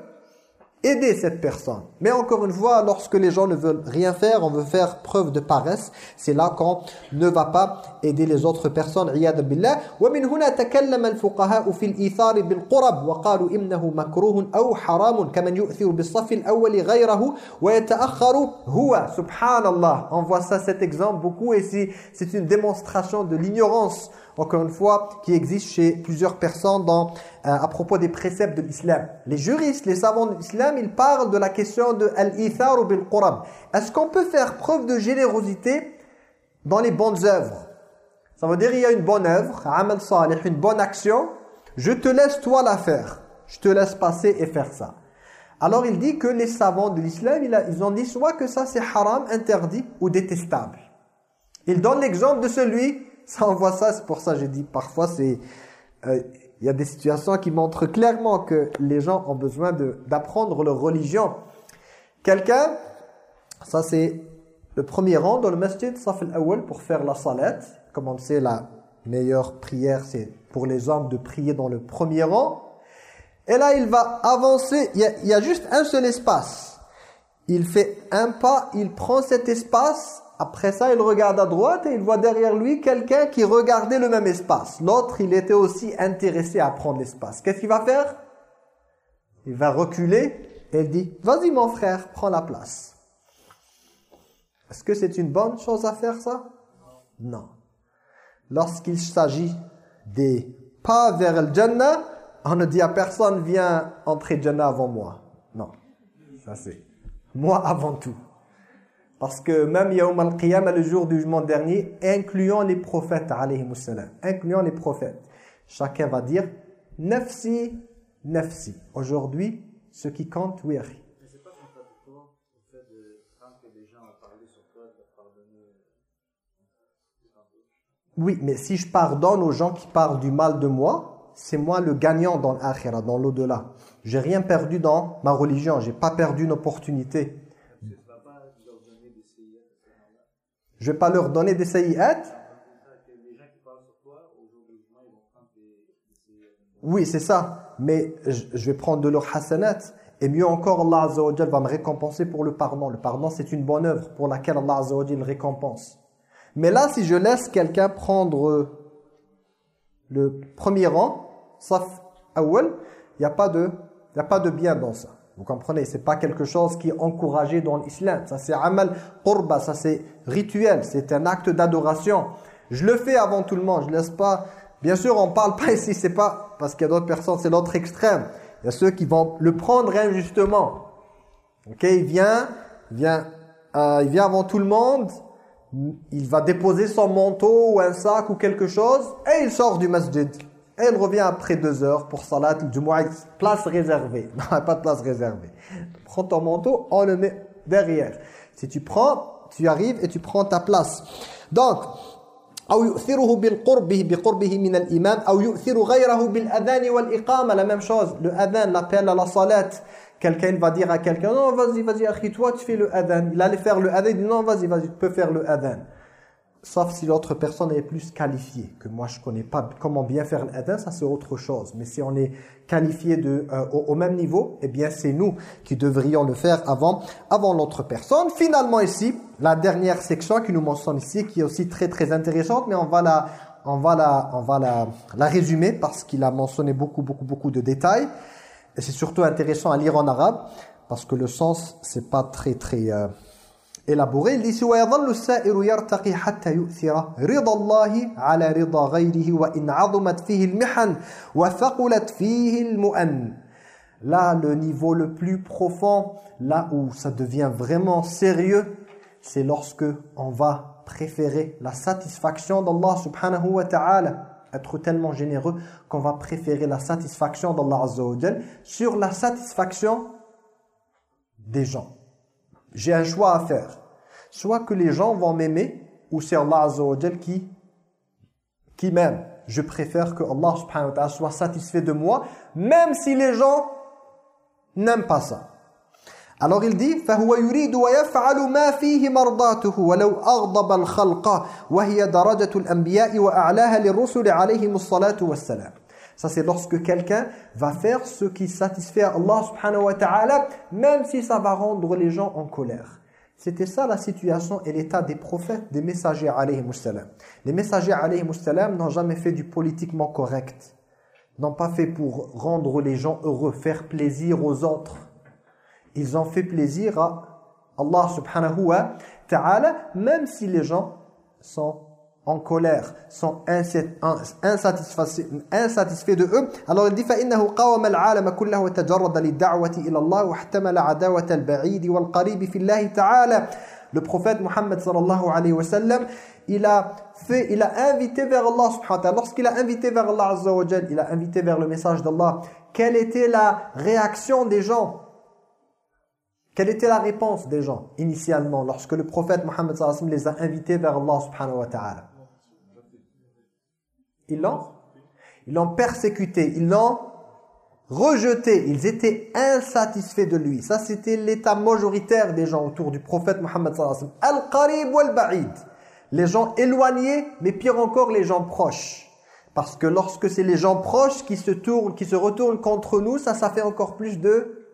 S1: aider cette personne. Mais encore une fois, lorsque les gens ne veulent rien faire, on veut faire preuve de paresse, c'est là qu'on ne va pas aider les autres personnes. عياذا بالله. ومن هنا تكلم الفقهاء في الإيثار بالقرب وقالوا إنه مكروه أو حرام كمن يؤثر بالصف الأول غيره ويتأخر هو سبحان الله. On voit ça, cet exemple beaucoup et c'est une démonstration de l'ignorance encore une fois, qui existe chez plusieurs personnes euh, à propos des préceptes de l'islam. Les juristes, les savants de l'islam, ils parlent de la question de al-ithar ou bil-qurab. Est-ce qu'on peut faire preuve de générosité dans les bonnes œuvres? Ça veut dire il y a une bonne œuvre, amal salih, une bonne action, je te laisse toi la faire. Je te laisse passer et faire ça. Alors il dit que les savants de l'islam, ils ont dit soit que ça c'est haram, interdit ou détestable. Il donne l'exemple de celui ça on voit ça, c'est pour ça que j'ai dit parfois c'est euh, il y a des situations qui montrent clairement que les gens ont besoin d'apprendre leur religion. Quelqu'un, ça c'est le premier rang dans le masjid, saf al pour faire la salat. Comme on sait, la meilleure prière, c'est pour les hommes de prier dans le premier rang. Et là, il va avancer, il y a, il y a juste un seul espace. Il fait un pas, il prend cet espace après ça, il regarde à droite et il voit derrière lui quelqu'un qui regardait le même espace. L'autre, il était aussi intéressé à prendre l'espace. Qu'est-ce qu'il va faire? Il va reculer et il dit « Vas-y mon frère, prends la place. » Est-ce que c'est une bonne chose à faire ça? Non. Lorsqu'il s'agit des pas vers le Jannah, on ne dit à personne « Viens entrer Jannah avant moi. » Non. Ça c'est moi avant tout. Parce que même Yawm al-Qiyamah, le jour du jugement dernier, incluant les prophètes, incluant les prophètes, chacun va dire « Nafsi, nafsi ». Aujourd'hui, ce qui compte, oui, Oui, mais si je pardonne aux gens qui parlent du mal de moi, c'est moi le gagnant dans l'akhira, dans l'au-delà. J'ai rien perdu dans ma religion, j'ai pas perdu une opportunité. Je vais pas leur donner des sayyat. Oui, c'est ça. Mais je vais prendre de leur hasanat. Et mieux encore, Allah Azza wa va me récompenser pour le pardon. Le pardon, c'est une bonne œuvre pour laquelle Allah Azza wa récompense. Mais là, si je laisse quelqu'un prendre le premier rang, saf awal, il n'y a, pas de, a pas de bien dans ça. Vous comprenez C'est pas quelque chose qui est encouragé dans l'islam. Ça c'est amal qurba, ça c'est rituel, c'est un acte d'adoration. Je le fais avant tout le monde, je laisse pas... Bien sûr, on parle pas ici, c'est pas... Parce qu'il y a d'autres personnes, c'est l'autre extrême. Il y a ceux qui vont le prendre injustement. Ok, il vient, il vient, euh, il vient avant tout le monde, il va déposer son manteau ou un sac ou quelque chose, et il sort du masjid. Et il revient après deux heures pour salat, du moins place réservée. Non, pas de place réservée. Prends ton manteau, on le met derrière. Si tu prends, tu arrives et tu prends ta place. Donc, أو يؤثره بالقربه بقربه من الإمام أو يؤثر غيره بالأذان والإقامة la même chose le adhan l'appel à la salat quelqu'un va dire à quelqu'un non vas-y vas-y akhi toi tu fais le adhan il allait faire le adhan il dit non vas-y vas-y tu peux faire le adhan sauf si l'autre personne est plus qualifiée, que moi je connais pas comment bien faire l'adhan, ça c'est autre chose. Mais si on est qualifié de, euh, au, même niveau, eh bien c'est nous qui devrions le faire avant, avant l'autre personne. Finalement ici, la dernière section qui nous mentionne ici, qui est aussi très très intéressante, mais on va la, on va la, on va la, la résumer parce qu'il a mentionné beaucoup beaucoup beaucoup de détails. Et c'est surtout intéressant à lire en arabe parce que le sens c'est pas très très euh, élaboré. Il dit ويظل السائر يرتقي حتى يؤثر رضا الله على رضا غيره وإن عظمت فيه المحن وثقلت فيه المؤن. Là, le niveau le plus profond, là où ça devient vraiment sérieux, c'est lorsque on va préférer la satisfaction d'Allah subhanahu wa ta'ala être tellement généreux qu'on va préférer la satisfaction d'Allah Azza wa sur la satisfaction des gens j'ai un choix à faire. Soit que les gens vont m'aimer, ou c'est Allah Azza wa qui, qui m'aime. Je préfère que Allah subhanahu wa ta'ala soit satisfait de moi, même si les gens n'aiment pas ça. Alors il dit فهو يريد ويفعل ما فيه مرضاته ولو أغضب الخلق وهي درجة الأنبياء وأعلاها للرسل عليهم الصلاة والسلام ça, c'est lorsque quelqu'un va faire ce qui satisfait Allah subhanahu wa ta'ala, même si ça va rendre les gens en colère. C'était ça la situation et l'état des prophètes, des messagers alayhi Les messagers alayhi n'ont jamais fait du politiquement correct. N'ont pas fait pour rendre les gens heureux, faire plaisir aux autres. Ils ont fait plaisir à Allah subhanahu wa ta'ala, même si les gens sont en colère, sont insatisfaits, insatisfaits de eux. Alors il dit فإنه قاوم العالم كله وتجرد للدعوة إلى الله واحتمل عداوة البعيد والقريب في الله تعالى. Le prophète Mohammed sallallahu alayhi wa sallam, il a fait, il a invité vers Allah subhanahu wa ta'ala. Lorsqu'il a invité vers Allah azza wa jal, il a invité vers le message d'Allah. Quelle était la réaction des gens Quelle était la réponse des gens initialement lorsque le prophète Mohammed sallallahu alayhi wa sallam les a invités vers Allah subhanahu wa ta'ala Ils l'ont Ils l'ont persécuté, ils l'ont rejeté. Ils étaient insatisfaits de lui. Ça, c'était l'état majoritaire des gens autour du prophète Mohammed sallallahu Al-qarib wal-ba'id. Les gens éloignés, mais pire encore, les gens proches. Parce que lorsque c'est les gens proches qui se tournent, qui se retournent contre nous, ça, ça fait encore plus de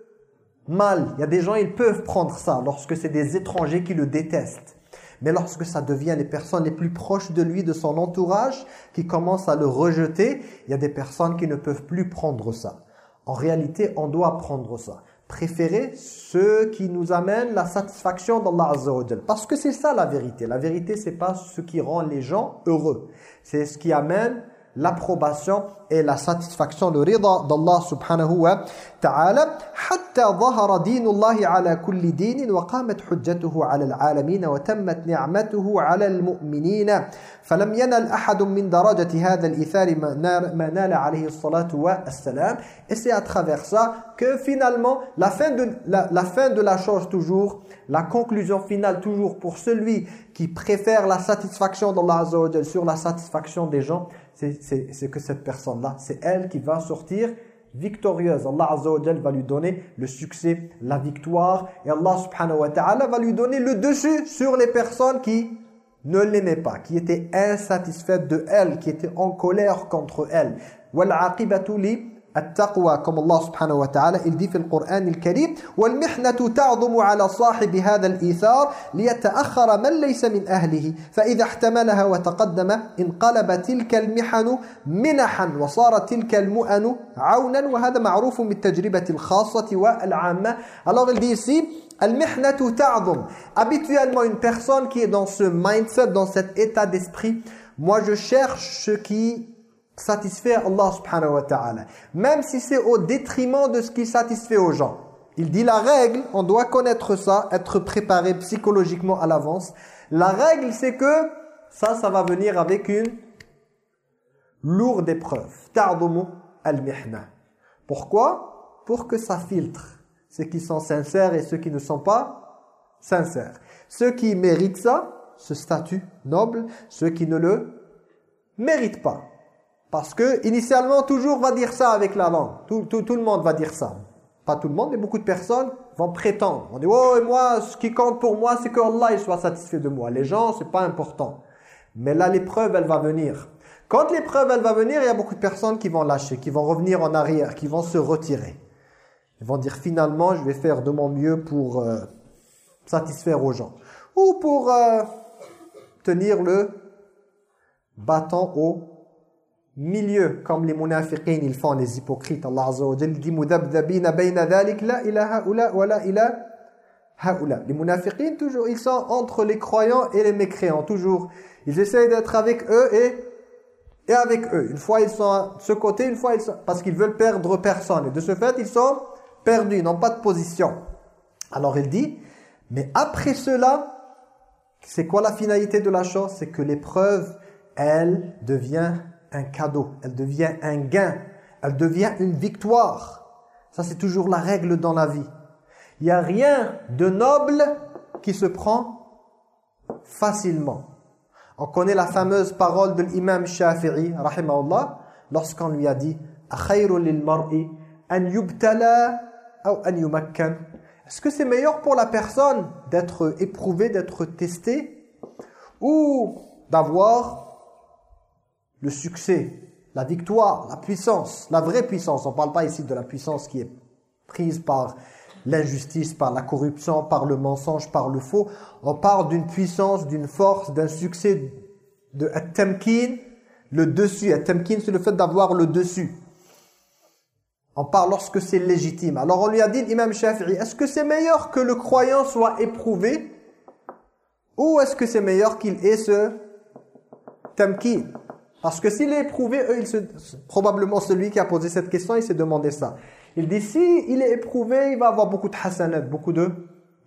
S1: mal. Il y a des gens, ils peuvent prendre ça lorsque c'est des étrangers qui le détestent. Mais lorsque ça devient les personnes les plus proches de lui, de son entourage, qui commencent à le rejeter, il y a des personnes qui ne peuvent plus prendre ça. En réalité, on doit prendre ça. Préférer ceux qui nous amènent la satisfaction d'Allah Azza Parce que c'est ça la vérité. La vérité, c'est pas ce qui rend les gens heureux. C'est ce qui amène l'approbation et la satisfaction, le rida d'Allah subhanahu wa ta'ala حتى ظهر دين الله على كل دين وقامت حجته على العالمين وتمت نعمته على المؤمنين فلم ينل أحد من درجة هذا الإثار ما نال عليه الصلاة والسلام et c'est à travers ça que finalement la fin de la, la fin de la chose toujours la conclusion finale toujours pour celui qui préfère la satisfaction d'Allah Azza wa sur la satisfaction des gens c'est que cette personne-là, c'est elle qui va sortir victorieuse. Allah Azza wa va lui donner le succès, la victoire. Et Allah subhanahu wa ta'ala va lui donner le dessus sur les personnes qui ne l'aimaient pas, qui étaient insatisfaites de elle, qui étaient en colère contre elle. التقوى subhanahu wa ta'ala il dit في القرآن الكريم والمحنة تعظم على صاحب هذا الإيثار ليتأخر من ليس من أهله فإذا احتملها وتقدم انقلب تلك المحن منحا وصارت تلك المؤن عونا وهذا معروف بالتجربة الخاصة والعامة. Alors il dit المحنة تعظم. Habituellement une personne qui est dans ce mindset dans cet état d'esprit moi je cherche ce qui satisfait Allah subhanahu wa ta'ala. Même si c'est au détriment de ce qui satisfait aux gens. Il dit la règle, on doit connaître ça, être préparé psychologiquement à l'avance. La règle c'est que ça, ça va venir avec une lourde épreuve. Tardumu al-mihna. Pourquoi? Pour que ça filtre ceux qui sont sincères et ceux qui ne sont pas sincères. Ceux qui méritent ça, ce statut noble, ceux qui ne le méritent pas. Parce que initialement, toujours va dire ça avec la langue. Tout, tout, le monde va dire ça. Pas tout le monde, mais beaucoup de personnes vont prétendre. On dit, oh, moi, ce qui compte pour moi, c'est que Allah il soit satisfait de moi. Les gens, c'est pas important. Mais là, l'épreuve, elle va venir. Quand l'épreuve, elle va venir, il y a beaucoup de personnes qui vont lâcher, qui vont revenir en arrière, qui vont se retirer. Ils vont dire, finalement, je vais faire de mon mieux pour euh, satisfaire aux gens. Ou pour euh, tenir le bâton au milieu comme les munafiqin ils font les hypocrites. Allah azza wa jalla dit mudabdabina dhalik la ilaha ula wa les toujours ils sont entre les croyants et les mécréants toujours. Ils essayent d'être avec eux et et avec eux. Une fois ils sont de ce côté une fois ils sont parce qu'ils veulent perdre personne. Et de ce fait ils sont perdus ils n'ont pas de position. Alors il dit mais après cela c'est quoi la finalité de la chose? C'est que l'épreuve elle devient un cadeau, elle devient un gain, elle devient une victoire. Ça, c'est toujours la règle dans la vie. Il n'y a rien de noble qui se prend facilement. On connaît la fameuse parole de l'imam Shafi'i, rahimahullah, lorsqu'on lui a dit Est-ce que c'est meilleur pour la personne d'être éprouvé, d'être testé ou d'avoir le succès, la victoire, la puissance, la vraie puissance. On ne parle pas ici de la puissance qui est prise par l'injustice, par la corruption, par le mensonge, par le faux. On parle d'une puissance, d'une force, d'un succès de at-tamkin, le dessus. At-tamkin, c'est le fait d'avoir le dessus. On parle lorsque c'est légitime. Alors on lui a dit, l'imam Shafi'i, est-ce que c'est meilleur que le croyant soit éprouvé ou est-ce que c'est meilleur qu'il ait ce tamkin parce que s'il est éprouvé, eux, il se, probablement celui qui a posé cette question, il s'est demandé ça. Il dit, si il est éprouvé, il va avoir beaucoup de hasanat, beaucoup de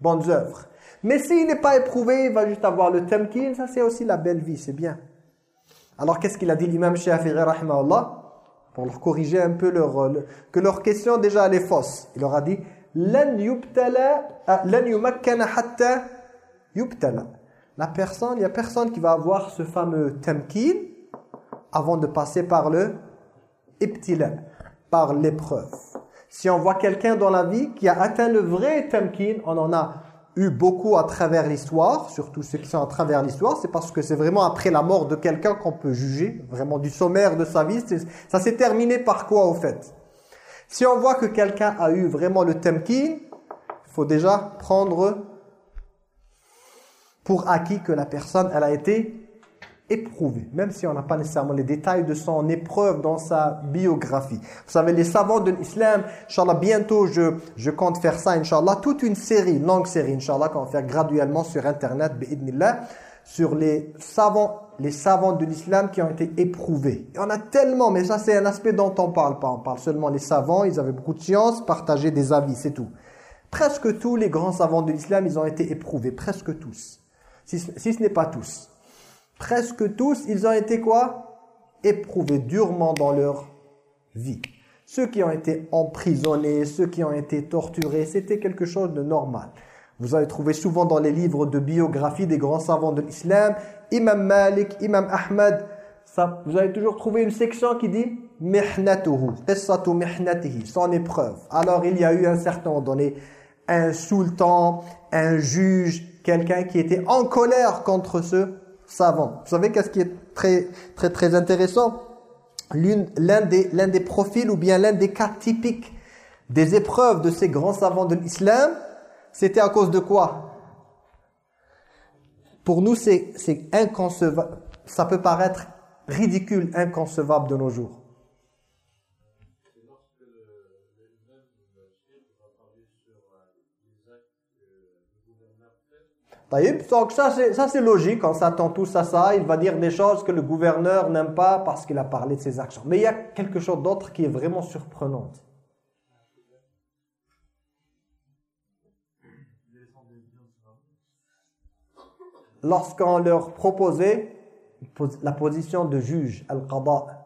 S1: bonnes œuvres. Mais s'il n'est pas éprouvé, il va juste avoir le tamkin, ça c'est aussi la belle vie, c'est bien. Alors qu'est-ce qu'il a dit l'imam Shafi'i, rahimahullah? Pour leur corriger un peu leur, que leur question déjà elle est fausse. Il leur a dit, hatta yubtala. La personne, il n'y a personne qui va avoir ce fameux tamkin, avant de passer par le ibtila, par l'épreuve. Si on voit quelqu'un dans la vie qui a atteint le vrai tamkin, on en a eu beaucoup à travers l'histoire, surtout ceux qui sont à travers l'histoire, c'est parce que c'est vraiment après la mort de quelqu'un qu'on peut juger, vraiment du sommaire de sa vie. Ça s'est terminé par quoi au fait? Si on voit que quelqu'un a eu vraiment le tamkin, il faut déjà prendre pour acquis que la personne, elle a été éprouvé, même si on n'a pas nécessairement les détails de son épreuve dans sa biographie. Vous savez, les savants de l'islam, Inch'Allah, bientôt je, je compte faire ça, Inch'Allah, toute une série, longue série, Inch'Allah, qu'on va faire graduellement sur Internet, sur les savants, les savants de l'islam qui ont été éprouvés. Il y en a tellement, mais ça c'est un aspect dont on parle pas. On parle seulement des savants, ils avaient beaucoup de science, partager des avis, c'est tout. Presque tous les grands savants de l'islam, ils ont été éprouvés, presque tous. Si, si ce n'est pas tous presque tous, ils ont été quoi? Éprouvés durement dans leur vie. Ceux qui ont été emprisonnés, ceux qui ont été torturés, c'était quelque chose de normal. Vous avez trouvé souvent dans les livres de biographie des grands savants de l'islam, Imam Malik, Imam Ahmad, ça, vous avez toujours trouvé une section qui dit mihnatuhu, qissatu mihnatihi, son épreuve. Alors il y a eu un certain donné un sultan, un juge, quelqu'un qui était en colère contre ce savant. Vous savez qu'est-ce qui est très, très, très intéressant? L'un des, des profils ou bien l'un des cas typiques des épreuves de ces grands savants de l'islam, c'était à cause de quoi? Pour nous, c'est inconcevable. Ça peut paraître ridicule, inconcevable de nos jours. Donc ça c'est logique, on s'attend tous à ça, il va dire des choses que le gouverneur n'aime pas parce qu'il a parlé de ses actions. Mais il y a quelque chose d'autre qui est vraiment surprenant. Lorsqu'on leur proposait la position de juge, al-qada,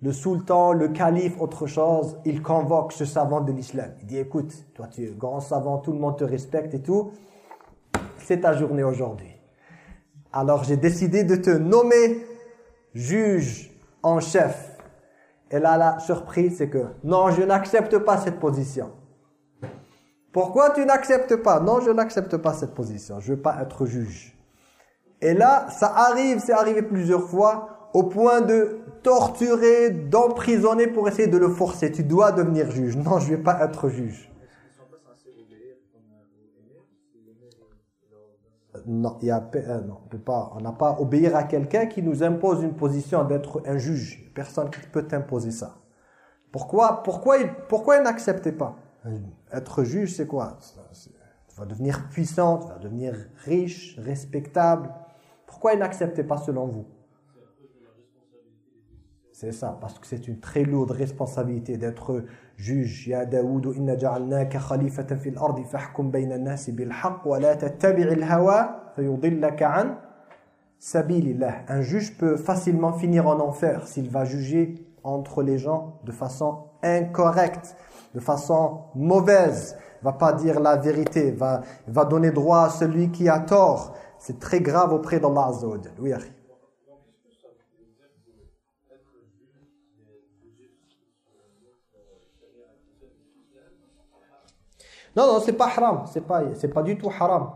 S1: le sultan, le calife, autre chose, il convoque ce savant de l'islam. Il dit, écoute, toi tu es grand savant, tout le monde te respecte et tout, c'est ta journée aujourd'hui. Alors j'ai décidé de te nommer juge en chef. Et là, la surprise, c'est que non, je n'accepte pas cette position. Pourquoi tu n'acceptes pas? Non, je n'accepte pas cette position. Je veux pas être juge. Et là, ça arrive, c'est arrivé plusieurs fois, au point de torturer, d'emprisonner pour essayer de le forcer. Tu dois devenir juge. Non, je vais pas être juge. Non, y a, euh, on pas, n'a pas obéir à quelqu'un qui nous impose une position d'être un juge. Personne qui peut t'imposer ça. Pourquoi, pourquoi, pourquoi il n'acceptait pas? Être juge, c'est quoi? Tu vas devenir puissant, tu vas devenir riche, respectable. Pourquoi il n'acceptait pas selon vous? C'est ça, parce que c'est une très lourde responsabilité d'être juge. Un juge peut facilement finir en enfer s'il va juger entre les gens de façon incorrecte, de façon mauvaise, va pas dire la vérité, va va donner droit à celui qui a tort. C'est très grave auprès d'Allah Azza Non, non, c'est pas haram. C'est pas, pas du tout haram.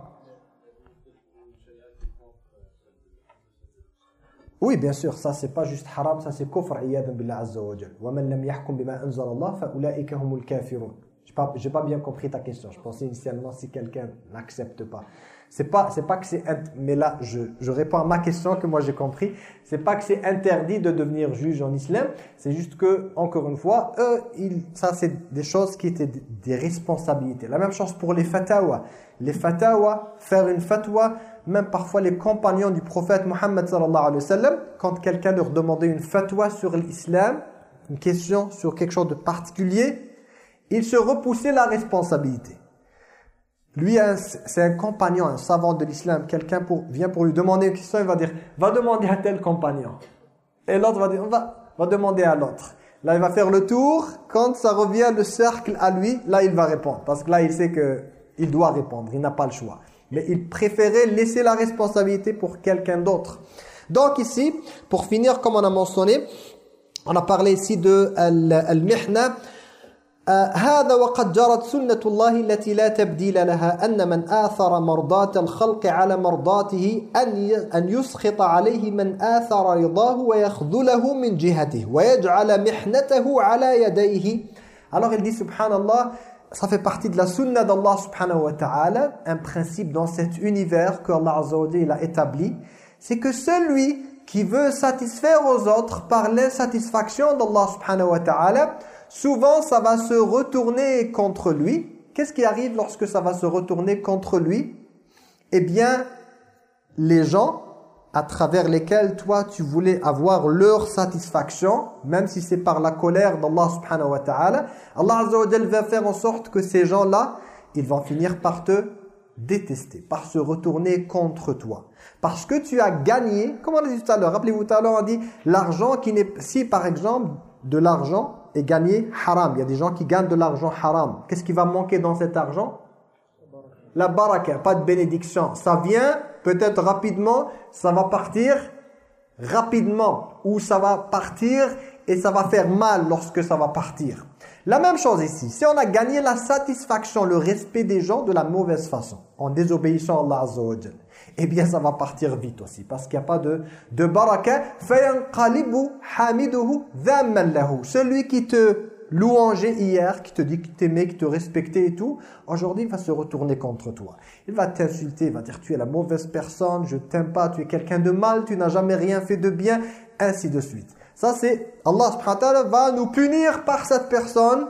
S1: Oui, bien sûr, ça c'est pas juste haram, ça c'est kufr, iyadan billah azza wa jal. Wa man lam yahkum bima anzala Allah, fa ulaika humul kafirun. J'ai pas, pas bien compris ta question. Je pensais initialement si quelqu'un n'accepte pas. C'est pas, c'est pas que c'est, mais là, je, je réponds à ma question que moi j'ai compris. C'est pas que c'est interdit de devenir juge en islam. C'est juste que, encore une fois, eux, ils, ça c'est des choses qui étaient des- responsabilités. La même chose pour les fatawa. Les fatawa, faire une fatwa, même parfois les compagnons du prophète Mohammed sallallahu alayhi wa sallam, quand quelqu'un leur demandait une fatwa sur l'islam, une question sur quelque chose de particulier, ils se repoussaient la responsabilité. Lui, c'est un compagnon, un savant de l'islam. Quelqu'un pour, vient pour lui demander une question, il va dire, va demander à tel compagnon. Et l'autre va dire, va, va demander à l'autre. Là, il va faire le tour. Quand ça revient le cercle à lui, là, il va répondre. Parce que là, il sait que il doit répondre. Il n'a pas le choix. Mais il préférait laisser la responsabilité pour quelqu'un d'autre. Donc ici, pour finir, comme on a mentionné, on a parlé ici de al- al-mihna. هذا وقد جرت سنة الله التي لا تبديل لها أن من آثر مرضاة الخلق على مرضاته أن أن يسخط عليه من آثر رضاه ويخذله من جهته ويجعل محنته على يديه Alors il dit subhanallah ça fait partie de la sunna d'Allah subhanahu wa ta'ala un principe dans cet univers que Allah azza wa jalla a établi c'est que celui qui veut satisfaire aux autres par l'insatisfaction d'Allah subhanahu wa ta'ala souvent ça va se retourner contre lui. Qu'est-ce qui arrive lorsque ça va se retourner contre lui? Eh bien, les gens à travers lesquels toi tu voulais avoir leur satisfaction, même si c'est par la colère d'Allah subhanahu wa ta'ala, Allah azza va faire en sorte que ces gens-là, ils vont finir par te détester, par se retourner contre toi. Parce que tu as gagné, comme on a dit tout à l'heure, rappelez-vous tout à l'heure, on dit l'argent qui n'est, si par exemple de l'argent est gagné haram, il y a des gens qui gagnent de l'argent haram, qu'est-ce qui va manquer dans cet argent? La baraka, pas de bénédiction. Ça vient peut-être rapidement, ça va partir rapidement, ou ça va partir et ça va faire mal lorsque ça va partir. La même chose ici, si on a gagné la satisfaction, le respect des gens de la mauvaise façon, en désobéissant à Allah Azza wa eh bien ça va partir vite aussi, parce qu'il n'y a pas de, de baraka. Celui qui te louangeait hier, qui te dit que t'aimait, qui te respectait et tout, aujourd'hui il va se retourner contre toi. Il va t'insulter, il va dire tu es la mauvaise personne, je t'aime pas, tu es quelqu'un de mal, tu n'as jamais rien fait de bien, ainsi de suite. Ça c'est, Allah subhanahu wa ta'ala va nous punir par cette personne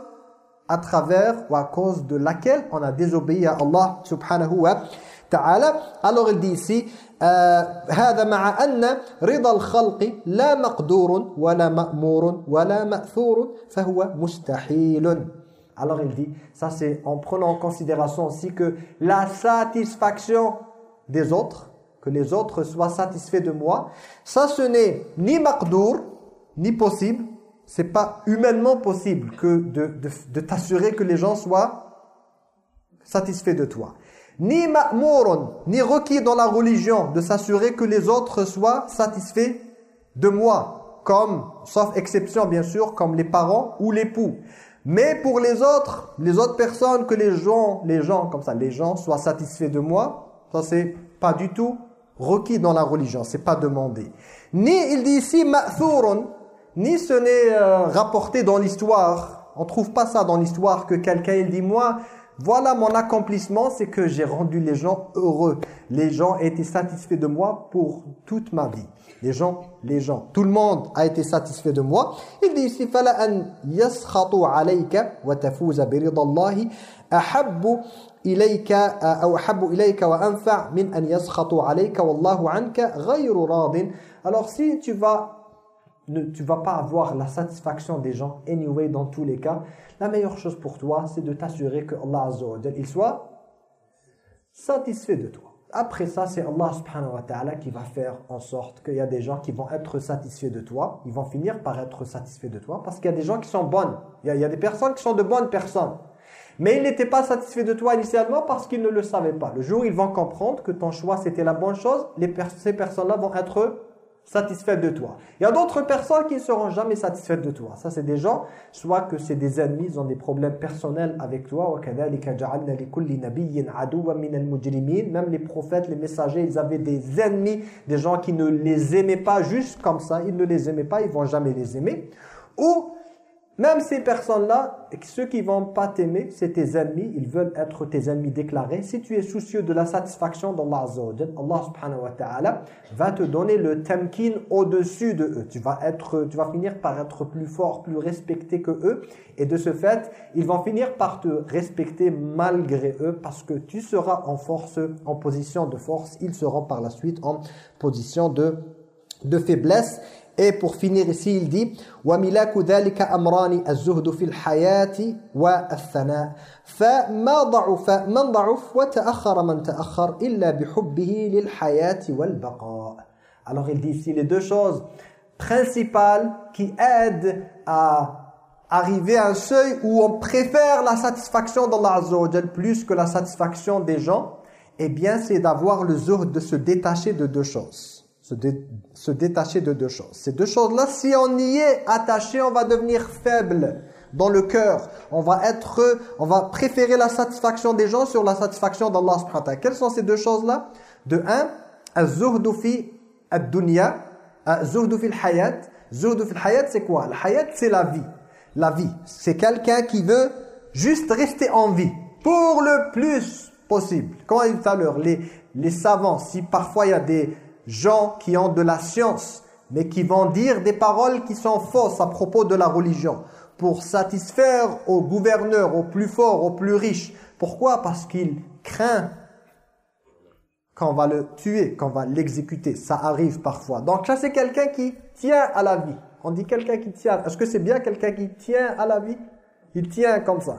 S1: à travers ou à cause de laquelle on a désobéi à Allah subhanahu wa ta'ala. Alors il dit ici, هذا مع أن رضا الخلق لا مقدور ولا مأمور ولا مأثور فهو مستحيل alors il dit, ça c'est en prenant en considération aussi que la satisfaction des autres, que les autres soient satisfaits de moi, ça ce n'est ni maqdour, ni possible, c'est pas humainement possible que de, de, de t'assurer que les gens soient satisfaits de toi. Ni ma'mourun, ni requis dans la religion de s'assurer que les autres soient satisfaits de moi, comme, sauf exception bien sûr, comme les parents ou l'époux. Mais pour les autres, les autres personnes, que les gens, les gens comme ça, les gens soient satisfaits de moi, ça c'est pas du tout requis dans la religion, c'est pas demandé. Ni, il dit ici, ma'thurun, ni ce n'est euh, rapporté dans l'histoire. On trouve pas ça dans l'histoire que quelqu'un dit moi voilà mon accomplissement, c'est que j'ai rendu les gens heureux. Les gens étaient satisfaits de moi pour toute ma vie. Les gens, les gens, tout le monde a été satisfait de moi. Il dit ici. Euh, Alors si tu vas ne, tu vas pas avoir la satisfaction des gens anyway dans tous les cas. La meilleure chose pour toi, c'est de t'assurer que Allah il soit satisfait de toi. Après ça, c'est Allah subhanahu wa qui va faire en sorte qu'il y a des gens qui vont être satisfaits de toi. Ils vont finir par être satisfaits de toi parce qu'il y a des gens qui sont bonnes. Il y, a, des personnes qui sont de bonnes personnes. Mais ils n'étaient pas satisfaits de toi initialement parce qu'ils ne le savaient pas. Le jour où ils vont comprendre que ton choix c'était la bonne chose, ces personnes-là vont être satisfaites de toi. Il y a d'autres personnes qui ne seront jamais satisfaites de toi. Ça, c'est des gens, soit que c'est des ennemis, ils ont des problèmes personnels avec toi. Même les prophètes, les messagers, ils avaient des ennemis, des gens qui ne les aimaient pas juste comme ça. Ils ne les aimaient pas, ils vont jamais les aimer. Ou même ces personnes-là, ceux qui vont pas t'aimer, c'est tes ennemis, ils veulent être tes ennemis déclarés. Si tu es soucieux de la satisfaction d'Allah Allah va te donner le tamkin au-dessus de eux. Tu vas, être, tu vas finir par être plus fort, plus respecté que eux. Et de ce fait, ils vont finir par te respecter malgré eux parce que tu seras en force, en position de force. Ils seront par la suite en position de, de faiblesse. Et pour finir ici, il dit وَمِلَاكُ ذَلِكَ أَمْرَانِ الزُّهْدُ فِي الْحَيَاةِ وَالثَّنَاءِ فَمَا ضَعُفَ مَنْ ضَعُفْ وَتَأَخَّرَ مَنْ تَأَخَّرْ إِلَّا بِحُبِّهِ لِلْحَيَاةِ وَالْبَقَاءِ Alors il dit ici les deux choses principales qui aident à arriver à un seuil où on préfère la satisfaction d'Allah Azza wa plus que la satisfaction des gens, eh bien c'est d'avoir le zuhd de se détacher de deux choses se, se détacher de deux choses. Ces deux choses-là, si on y est attaché, on va devenir faible dans le cœur. On va être, on va préférer la satisfaction des gens sur la satisfaction d'Allah subhanahu. Quelles sont ces deux choses-là? De un, az-zuhdu fi ad-dunya, az-zuhdu fi al-hayat. Zuhdu fi al-hayat, c'est quoi? Le hayat, c'est la vie. La vie, c'est quelqu'un qui veut juste rester en vie pour le plus possible. Comme on a dit tout à l'heure, les, les savants, si parfois il y a des gens qui ont de la science, mais qui vont dire des paroles qui sont fausses à propos de la religion, pour satisfaire aux gouverneurs, aux plus forts, aux plus riches. Pourquoi? Parce qu'il craint qu'on va le tuer, qu'on va l'exécuter. Ça arrive parfois. Donc ça, c'est quelqu'un qui tient à la vie. On dit quelqu'un qui tient. Est-ce que c'est bien quelqu'un qui tient à la vie? Il tient comme ça.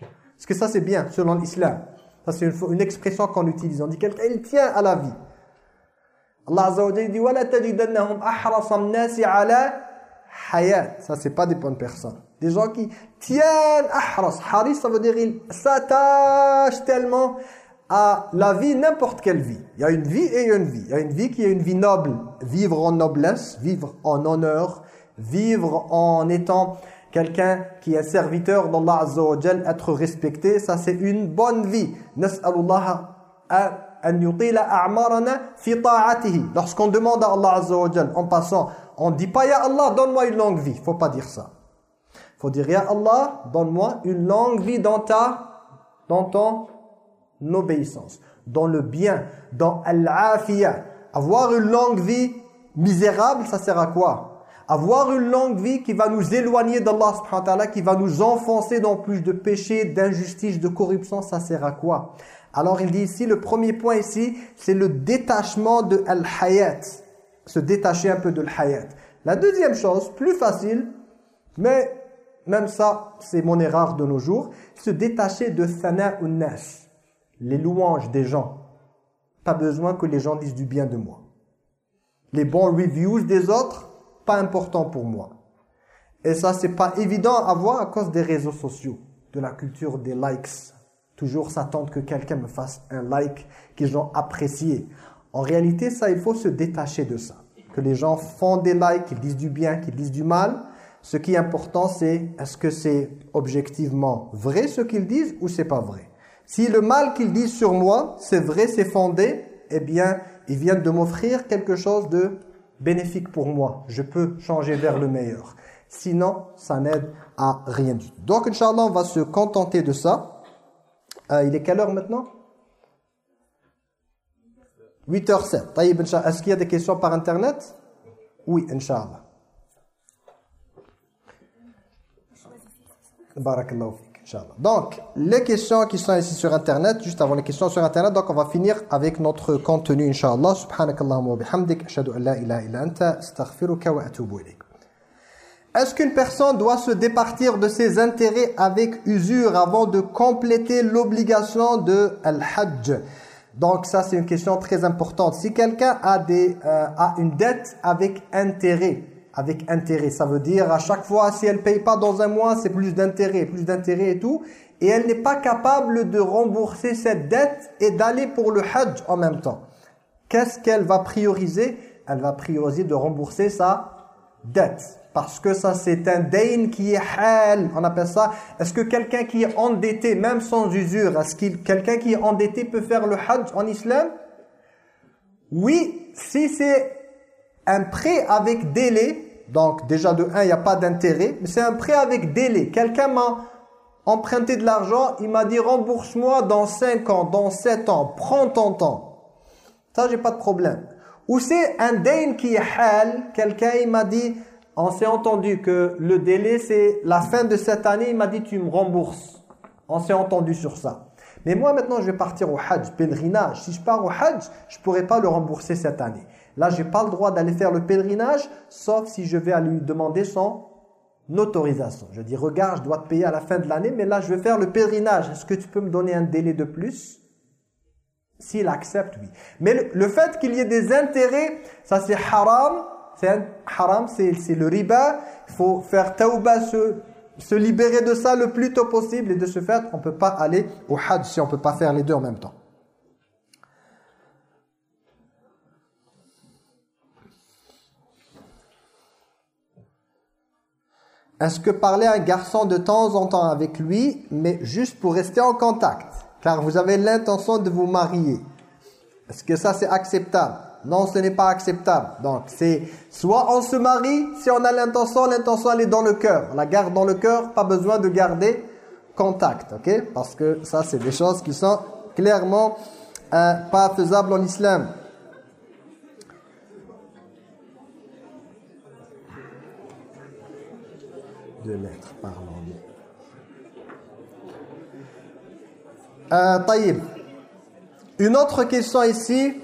S1: Est-ce que ça, c'est bien selon l'islam? Ça, c'est une, une expression qu'on utilise. On dit quelqu'un, il tient à la vie. Allah Azza wa dit wala tajidannahum ala hayat. Ça c'est pas des bonnes personnes. Des gens qui tiennent ahras. Haris ça veut dire ils s'attachent tellement à la vie, n'importe quelle vie. Il y a une vie et une vie. Il y a une vie qui est une vie noble. Vivre en noblesse, vivre en honneur, vivre en étant quelqu'un qui est serviteur d'Allah Azza wa être respecté, ça c'est une bonne vie. Nas'alullah Lorsqu'on demande à Allah Azza en passant, on dit pas Ya Allah, donne-moi une longue vie. Faut pas dire ça. Faut dire Ya Allah, donne-moi une longue vie dans ta dans ton obéissance, dans le bien, dans al Avoir une longue vie misérable, ça sert à quoi? Avoir une longue vie qui va nous éloigner d'Allah subhanahu wa qui va nous enfoncer dans plus de péchés, d'injustice, de corruption, ça sert à quoi? Alors il dit ici, le premier point ici, c'est le détachement de al-hayat. Se détacher un peu de l'hayat. La deuxième chose, plus facile, mais même ça, c'est mon erreur de nos jours, se détacher de sana nas, les louanges des gens. Pas besoin que les gens disent du bien de moi. Les bons reviews des autres, pas important pour moi. Et ça, c'est pas évident à voir à cause des réseaux sociaux, de la culture des likes. Toujours s'attendre que quelqu'un me fasse un like qu'ils ont apprécié. En réalité, ça, il faut se détacher de ça. Que les gens font des likes, qu'ils disent du bien, qu'ils disent du mal. Ce qui est important, c'est est-ce que c'est objectivement vrai ce qu'ils disent ou c'est pas vrai? Si le mal qu'ils disent sur moi, c'est vrai, c'est fondé, eh bien, ils viennent de m'offrir quelque chose de bénéfique pour moi. Je peux changer vers le meilleur. Sinon, ça n'aide à rien du tout. Donc, Inch'Allah, on va se contenter de ça. Euh, il est quelle heure maintenant? 8h07. Est-ce qu'il y a des questions par Internet? Oui, Inch'Allah. Barakallahu donc, les questions qui sont ici sur Internet, juste avant les questions sur Internet, donc on va finir avec notre contenu, Inch'Allah. Subhanakallahumma wa bihamdik, ashadu an illa anta, astaghfiruka wa atubu. Est-ce qu'une personne doit se départir de ses intérêts avec usure avant de compléter l'obligation de al-hajj? Donc ça c'est une question très importante. Si quelqu'un a, euh, a une dette avec intérêt, avec intérêt. Ça veut dire à chaque fois, si elle ne paye pas dans un mois, c'est plus d'intérêt, plus d'intérêt et tout. Et elle n'est pas capable de rembourser cette dette et d'aller pour le hajj en même temps. Qu'est-ce qu'elle va prioriser? Elle va prioriser de rembourser sa dette. Parce que ça, c'est un dain qui est hal. On appelle ça. Est-ce que quelqu'un qui est endetté, même sans usure, est-ce que quelqu'un qui est endetté peut faire le hajj en islam? Oui, si c'est un prêt avec délai, donc déjà de 1, il n'y a pas d'intérêt, mais c'est un prêt avec délai. Quelqu'un m'a emprunté de l'argent, il m'a dit rembourse-moi dans 5 ans, dans 7 ans, prends ton temps. Ça, j'ai pas de problème. Ou c'est un dain qui est hal, quelqu'un il m'a dit, on s'est entendu que le délai c'est la fin de cette année, il m'a dit tu me rembourses. On s'est entendu sur ça. Mais moi maintenant je vais partir au hajj, pèlerinage. Si je pars au hajj, je pourrais pas le rembourser cette année. Là, je n'ai pas le droit d'aller faire le pèlerinage, sauf si je vais lui demander son autorisation. Je dis, regarde, je dois te payer à la fin de l'année, mais là, je vais faire le pèlerinage. Est-ce que tu peux me donner un délai de plus? S'il accepte, oui. Mais le, fait qu'il y ait des intérêts, ça c'est haram. C'est haram, c'est le riba. Il faut faire tauba, se, se libérer de ça le plus tôt possible. Et de ce fait, on ne peut pas aller au hajj si on ne peut pas faire les deux en même temps. Est-ce que parler à un garçon de temps en temps avec lui, mais juste pour rester en contact, car vous avez l'intention de vous marier, est-ce que ça c'est acceptable? Non, ce n'est pas acceptable. Donc c'est soit on se marie, si on a l'intention, l'intention elle est dans le cœur. On la garde dans le cœur, pas besoin de garder contact, ok? Parce que ça c'est des choses qui sont clairement euh, pas faisables en islam. lettres par Euh, Une autre question ici.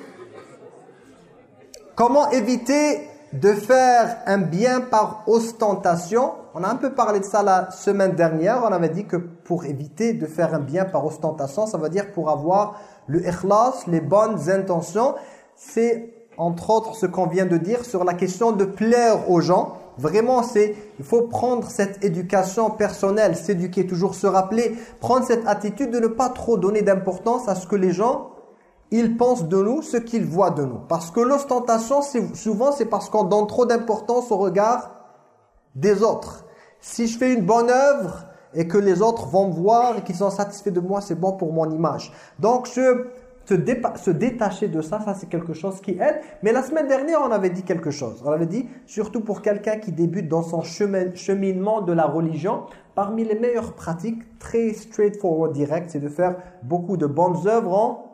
S1: Comment éviter de faire un bien par ostentation? On a un peu parlé de ça la semaine dernière. On avait dit que pour éviter de faire un bien par ostentation, ça veut dire pour avoir le ikhlas, les bonnes intentions. C'est entre autres ce qu'on vient de dire sur la question de plaire aux gens. Vraiment, c'est il faut prendre cette éducation personnelle, s'éduquer, toujours se rappeler, prendre cette attitude de ne pas trop donner d'importance à ce que les gens ils pensent de nous, ce qu'ils voient de nous. Parce que l'ostentation, souvent, c'est parce qu'on donne trop d'importance au regard des autres. Si je fais une bonne œuvre et que les autres vont me voir et qu'ils sont satisfaits de moi, c'est bon pour mon image. Donc, je, se, se détacher de ça, ça c'est quelque chose qui aide. Mais la semaine dernière, on avait dit quelque chose. On avait dit, surtout pour quelqu'un qui débute dans son chemin, cheminement de la religion, parmi les meilleures pratiques, très straightforward, direct, c'est de faire beaucoup de bonnes œuvres en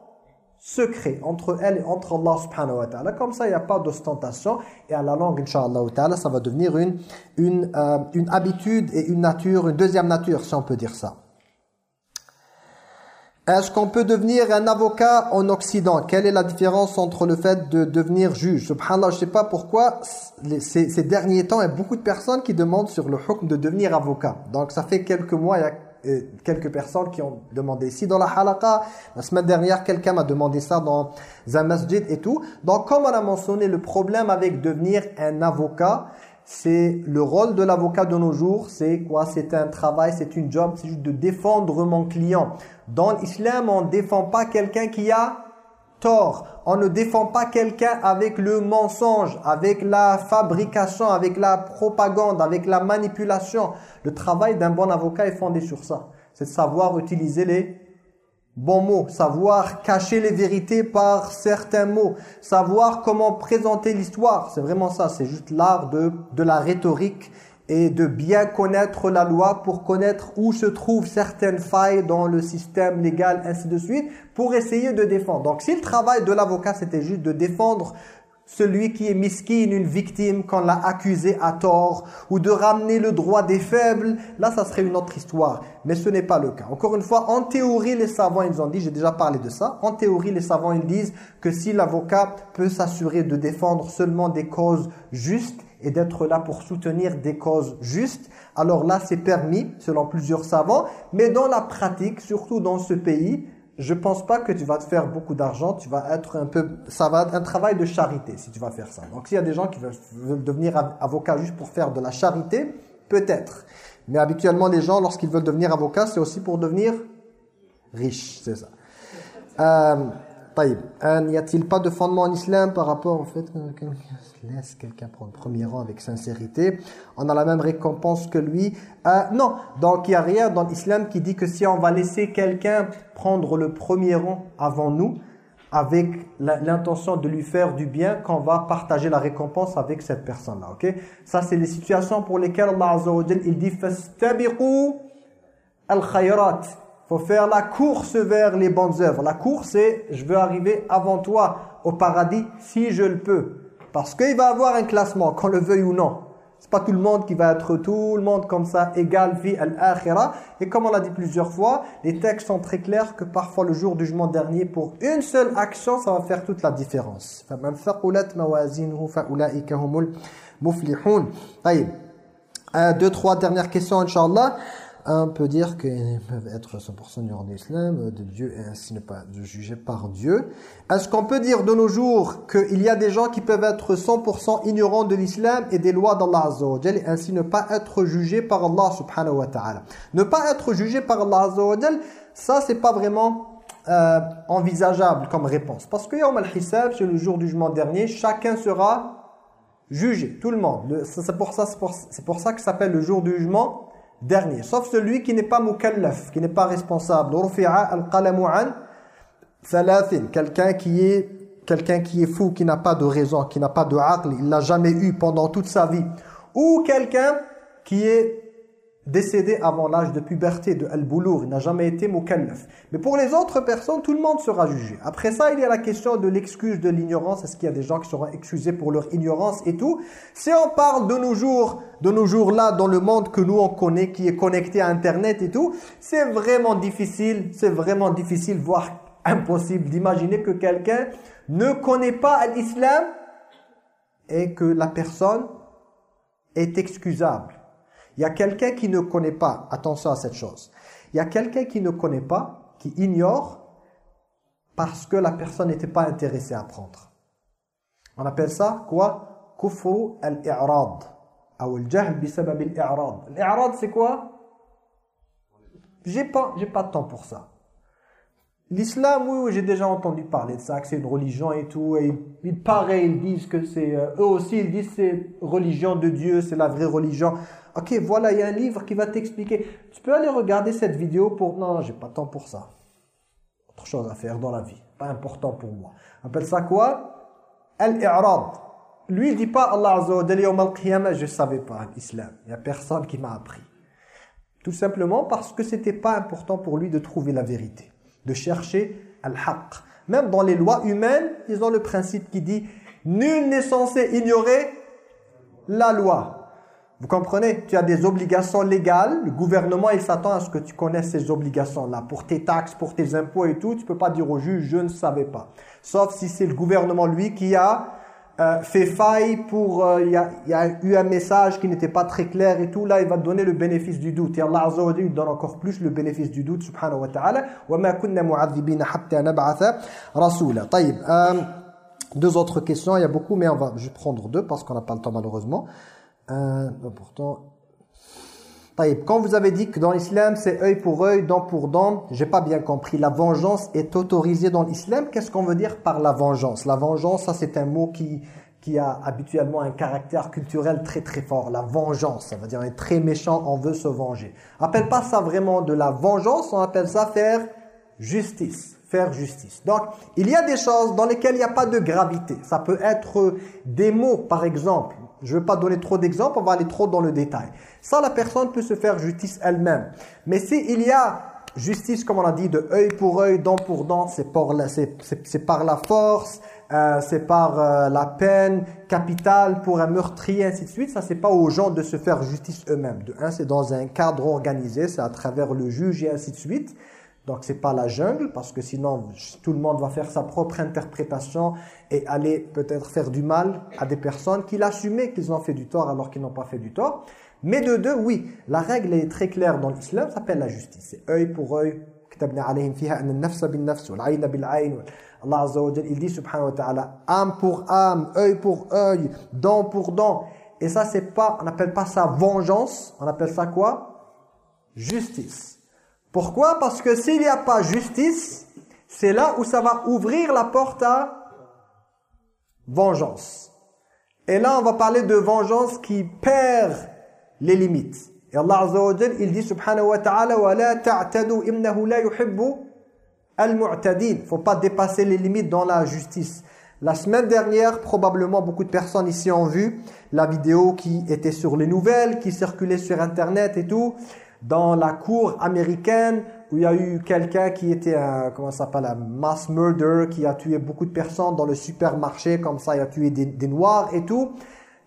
S1: secret entre elle et entre Allah subhanahu wa ta'ala. Comme ça, il n'y a pas d'ostentation. Et à la longue, inshallah ta'ala, ça va devenir une, une, euh, une habitude et une nature, une deuxième nature, si on peut dire ça. Est-ce qu'on peut devenir un avocat en Occident? Quelle est la différence entre le fait de devenir juge? Subhanallah, je ne sais pas pourquoi, ces, ces, derniers temps, il y a beaucoup de personnes qui demandent sur le hukm de devenir avocat. Donc ça fait quelques mois, il y a quelques personnes qui ont demandé ici dans la halaqa. La semaine dernière, quelqu'un m'a demandé ça dans un masjid et tout. Donc, comme on a mentionné, le problème avec devenir un avocat, c'est le rôle de l'avocat de nos jours, c'est quoi? C'est un travail, c'est une job, c'est juste de défendre mon client. Dans l'islam, on ne défend pas quelqu'un qui a tort. On ne défend pas quelqu'un avec le mensonge, avec la fabrication, avec la propagande, avec la manipulation. Le travail d'un bon avocat est fondé sur ça. C'est de savoir utiliser les bons mots, savoir cacher les vérités par certains mots, savoir comment présenter l'histoire. C'est vraiment ça, c'est juste l'art de, de la rhétorique et de bien connaître la loi pour connaître où se trouvent certaines failles dans le système légal, ainsi de suite, pour essayer de défendre. Donc si le travail de l'avocat c'était juste de défendre celui qui est miskin, une victime, qu'on l'a accusé à tort, ou de ramener le droit des faibles, là ça serait une autre histoire. Mais ce n'est pas le cas. Encore une fois, en théorie, les savants, ils ont dit, j'ai déjà parlé de ça, en théorie, les savants, ils disent que si l'avocat peut s'assurer de défendre seulement des causes justes, et d'être là pour soutenir des causes justes, alors là c'est permis selon plusieurs savants, mais dans la pratique, surtout dans ce pays, je pense pas que tu vas te faire beaucoup d'argent, tu vas être un peu, ça va être un travail de charité si tu vas faire ça. Donc s'il y a des gens qui veulent, devenir avocat juste pour faire de la charité, peut-être. Mais habituellement les gens, lorsqu'ils veulent devenir avocat, c'est aussi pour devenir riche, c'est ça. Euh, n'y a-t-il pas de fondement en islam par rapport au fait que laisse quelqu'un prendre premier rang avec sincérité, on a la même récompense que lui? Euh, non, donc il n'y a rien dans l'islam qui dit que si on va laisser quelqu'un prendre le premier rang avant nous, avec l'intention de lui faire du bien, qu'on va partager la récompense avec cette personne-là. ok? Ça, c'est les situations pour lesquelles Allah il dit al-khayrat » faut faire la course vers les bonnes œuvres. La course, c'est je veux arriver avant toi au paradis si je le peux. Parce qu'il va avoir un classement, qu'on le veuille ou non. C'est pas tout le monde qui va être tout le monde comme ça, égal fi al-akhirah. Et comme on l'a dit plusieurs fois, les textes sont très clairs que parfois le jour du jugement dernier, pour une seule action, ça va faire toute la différence. Euh, deux, trois dernières questions, Inch'Allah un peut dire qu'ils peuvent être 100% ignorants de l'islam, de Dieu, et ainsi ne pas juger par Dieu. Est-ce qu'on peut dire de nos jours qu'il y a des gens qui peuvent être 100% ignorants de l'islam et des lois d'Allah Azza wa et ainsi ne pas être jugés par Allah subhanahu wa ta'ala? Ne pas être jugé par Allah Azza wa ça c'est pas vraiment euh, envisageable comme réponse. Parce que Yawm al-Hisab, c'est le jour du jugement dernier, chacun sera jugé, tout le monde. C'est pour ça, pour ça que ça s'appelle le jour du jugement dernier, sauf celui qui n'est pas mukallaf, qui n'est pas responsable. Quelqu'un qui est quelqu'un qui est fou, qui n'a pas de raison, qui n'a pas de aql, il l'a jamais eu pendant toute sa vie. Ou quelqu'un qui est décédé avant l'âge de puberté, de al-boulour, il n'a jamais été mukallaf. Mais pour les autres personnes, tout le monde sera jugé. Après ça, il y a la question de l'excuse de l'ignorance. Est-ce qu'il y a des gens qui seront excusés pour leur ignorance et tout? Si on parle de nos jours, de nos jours là, dans le monde que nous on connaît, qui est connecté à Internet et tout, c'est vraiment difficile, c'est vraiment difficile, voire impossible d'imaginer que quelqu'un ne connaît pas l'islam et que la personne est excusable. Il y a quelqu'un qui ne connaît pas, attention à cette chose, il y a quelqu'un qui ne connaît pas, qui ignore, parce que la personne n'était pas intéressée à apprendre. On appelle ça quoi? Kufru al-i'rad. Ou al-jahl bisabab al-i'rad. L'irad c'est quoi? J'ai pas, pas de temps pour ça. L'islam, oui, j'ai déjà entendu parler de ça, que c'est une religion et tout. Et ils, pareil, ils disent que c'est... Euh, eux aussi, ils disent c'est religion de Dieu, c'est la vraie religion. Ok, voilà, il y a un livre qui va t'expliquer. Tu peux aller regarder cette vidéo pour... Non, j'ai pas temps pour ça. Autre chose à faire dans la vie. Pas important pour moi. On appelle ça quoi? Al-i'rad. Lui, il dit pas Allah Azza wa Jalla, je savais pas l'islam. Il y a personne qui m'a appris. Tout simplement parce que c'était pas important pour lui de trouver la vérité de chercher al-haq. Même dans les lois humaines, ils ont le principe qui dit nul n'est censé ignorer la loi. Vous comprenez? Tu as des obligations légales. Le gouvernement, il s'attend à ce que tu connaisses ces obligations-là. Pour tes taxes, pour tes impôts et tout, tu peux pas dire au juge « je ne savais pas ». Sauf si c'est le gouvernement, lui, qui a euh, fait faille pour... Euh, il euh, y, y, a, eu un message qui n'était pas très clair et tout. Là, il va te donner le bénéfice du doute. Et Allah Azza wa Jalla donne encore plus le bénéfice du doute, subhanahu wa ta'ala. « Wa ma kunna mu'adhibina hatta nab'atha rasula » euh, Deux autres questions, il y a beaucoup, mais on va, je vais prendre deux parce qu'on n'a pas le temps malheureusement. Euh, pourtant, quand vous avez dit que dans l'islam, c'est œil pour œil, dent pour dent, j'ai pas bien compris. La vengeance est autorisée dans l'islam? Qu'est-ce qu'on veut dire par la vengeance? La vengeance, ça c'est un mot qui, qui a habituellement un caractère culturel très très fort. La vengeance, ça veut dire on est très méchant, on veut se venger. On appelle pas ça vraiment de la vengeance, on appelle ça faire justice. Faire justice. Donc, il y a des choses dans lesquelles il n'y a pas de gravité. Ça peut être des mots, par exemple. Je ne vais pas donner trop d'exemples, on va aller trop dans le détail. Ça, la personne peut se faire justice elle-même. Mais s'il y a justice, comme on a dit, de œil pour œil, dent pour dent, c'est par, la, force, euh, c'est par euh, la peine capitale pour un meurtrier, ainsi de suite. Ça, c'est pas aux gens de se faire justice eux-mêmes. De un, c'est dans un cadre organisé, c'est à travers le juge et ainsi de suite. Donc, c'est pas la jungle, parce que sinon, tout le monde va faire sa propre interprétation et aller peut-être faire du mal à des personnes qui l'assumaient qu'ils ont fait du tort alors qu'ils n'ont pas fait du tort. Mais de deux, oui, la règle est très claire dans l'islam, ça s'appelle la justice. C'est œil pour œil. Allah Azza wa il dit subhanahu wa ta'ala âme pour âme, œil pour œil, dent pour dent. Et ça pas on n'appelle pas ça vengeance, on appelle ça quoi? Justice. Pourquoi? Parce que s'il n'y a pas justice, c'est là où ça va ouvrir la porte à vengeance. Et là on va parler de vengeance qui perd les limites. Et Allah Azza wa il dit subhanahu wa ta'ala wa la ta'tadu la yuhibbu al-mu'tadin. Faut pas dépasser les limites dans la justice. La semaine dernière, probablement beaucoup de personnes ici ont vu la vidéo qui était sur les nouvelles, qui circulait sur internet et tout, dans la cour américaine où il y a eu quelqu'un qui était un, comment ça s'appelle, un mass murder, qui a tué beaucoup de personnes dans le supermarché, comme ça il a tué des, noirs et tout.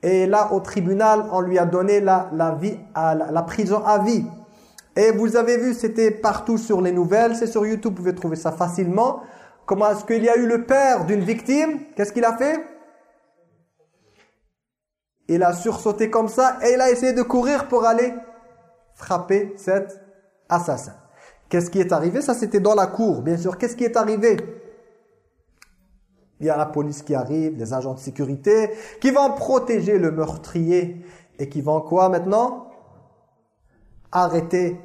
S1: Et là, au tribunal, on lui a donné la, la, la, prison à vie. Et vous avez vu, c'était partout sur les nouvelles, c'est sur YouTube, vous pouvez trouver ça facilement. Comment est-ce qu'il y a eu le père d'une victime? Qu'est-ce qu'il a fait? Il a sursauté comme ça et il a essayé de courir pour aller frapper cet assassin. Qu'est-ce qui est arrivé? Ça, c'était dans la cour, bien sûr. Qu'est-ce qui est arrivé? Il y a la police qui arrive, les agents de sécurité, qui vont protéger le meurtrier et qui vont quoi maintenant? Arrêter.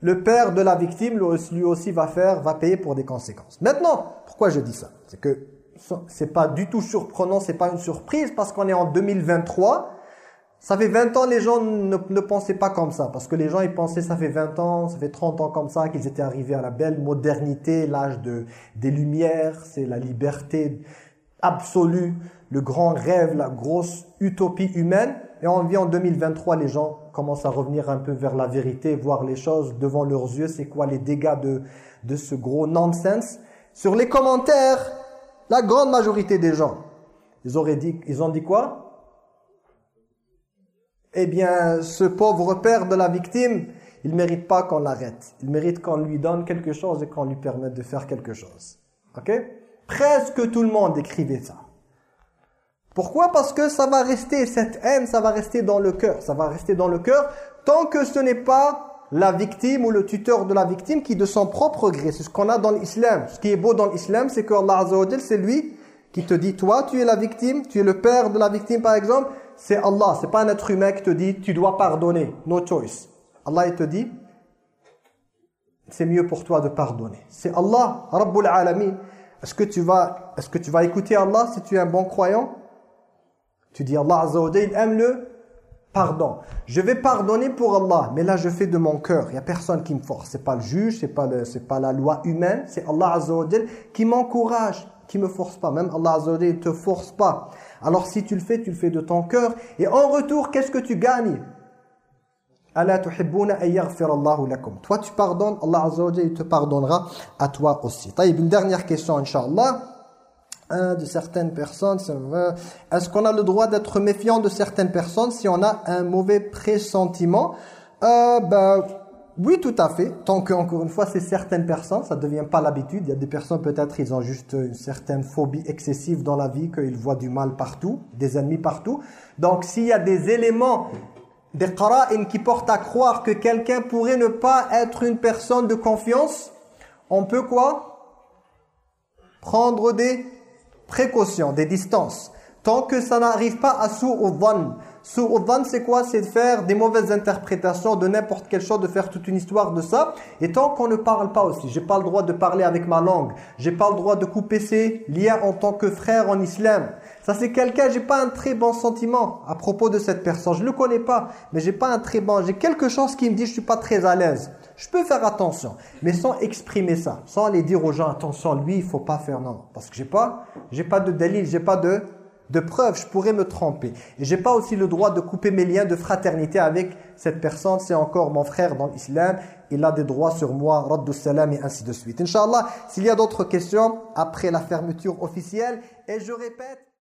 S1: Le père de la victime, lui aussi, va faire, va payer pour des conséquences. Maintenant, pourquoi je dis ça? C'est que c'est pas du tout surprenant, c'est pas une surprise parce qu'on est en 2023 ça fait 20 ans, les gens ne, pensaient pas comme ça. Parce que les gens, ils pensaient, ça fait 20 ans, ça fait 30 ans comme ça, qu'ils étaient arrivés à la belle modernité, l'âge de, des Lumières, c'est la liberté absolue, le grand rêve, la grosse utopie humaine. Et on vit en 2023, les gens commencent à revenir un peu vers la vérité, voir les choses devant leurs yeux. C'est quoi les dégâts de, de ce gros nonsense? Sur les commentaires, la grande majorité des gens, ils, auraient dit, ils ont dit quoi? Eh bien, ce pauvre père de la victime, il ne mérite pas qu'on l'arrête. Il mérite qu'on lui donne quelque chose et qu'on lui permette de faire quelque chose. Ok? Presque tout le monde écrivait ça. Pourquoi? Parce que ça va rester, cette haine, ça va rester dans le cœur. Ça va rester dans le cœur tant que ce n'est pas la victime ou le tuteur de la victime qui de son propre gré. C'est ce qu'on a dans l'islam. Ce qui est beau dans l'islam, c'est que Allah c'est lui qui te dit, toi, tu es la victime, tu es le père de la victime par exemple, c'est Allah, c'est pas un être humain qui te dit tu dois pardonner, no choice. Allah il te dit c'est mieux pour toi de pardonner. C'est Allah, Rabbul Alamin. Est-ce que tu vas est-ce que tu vas écouter Allah si tu es un bon croyant? Tu dis Allah Azza il aime le pardon. Je vais pardonner pour Allah, mais là je fais de mon cœur. Il y a personne qui me force. C'est pas le juge, c'est pas le pas la loi humaine, c'est Allah Azza qui m'encourage, qui me force pas. Même Allah Azza ne te force pas. Alors si tu le fais, tu le fais de ton cœur et en retour, qu'est-ce que tu gagnes? Toi tu pardonnes, Allah Azza te pardonnera à toi aussi. Une dernière question, Inch'Allah. de certaines personnes, est-ce qu'on a le droit d'être méfiant de certaines personnes si on a un mauvais pressentiment? Ben, Oui, tout à fait. Tant que, encore une fois, c'est certaines personnes, ça ne devient pas l'habitude. Il y a des personnes, peut-être, ils ont juste une certaine phobie excessive dans la vie, qu'ils voient du mal partout, des ennemis partout. Donc, s'il y a des éléments des qara'in qui portent à croire que quelqu'un pourrait ne pas être une personne de confiance, on peut quoi? Prendre des précautions, des distances. Tant que ça n'arrive pas à su'udhan. Su'udhan, c'est quoi? C'est de faire des mauvaises interprétations de n'importe quelle chose, de faire toute une histoire de ça. Et tant qu'on ne parle pas aussi, j'ai pas le droit de parler avec ma langue, j'ai pas le droit de couper ses liens en tant que frère en islam. Ça c'est quelqu'un, j'ai pas un très bon sentiment à propos de cette personne. Je le connais pas, mais j'ai pas un très bon, j'ai quelque chose qui me dit je suis pas très à l'aise. Je peux faire attention, mais sans exprimer ça, sans aller dire aux gens attention, lui il faut pas faire non, parce que j'ai pas, j'ai pas de délit, j'ai pas de de preuves, je pourrais me tromper. Et j'ai pas aussi le droit de couper mes liens de fraternité avec cette personne, c'est encore mon frère dans l'islam, il a des droits sur moi, raddu salam et ainsi de suite. Inch'Allah, s'il y a d'autres questions après la fermeture officielle, et je répète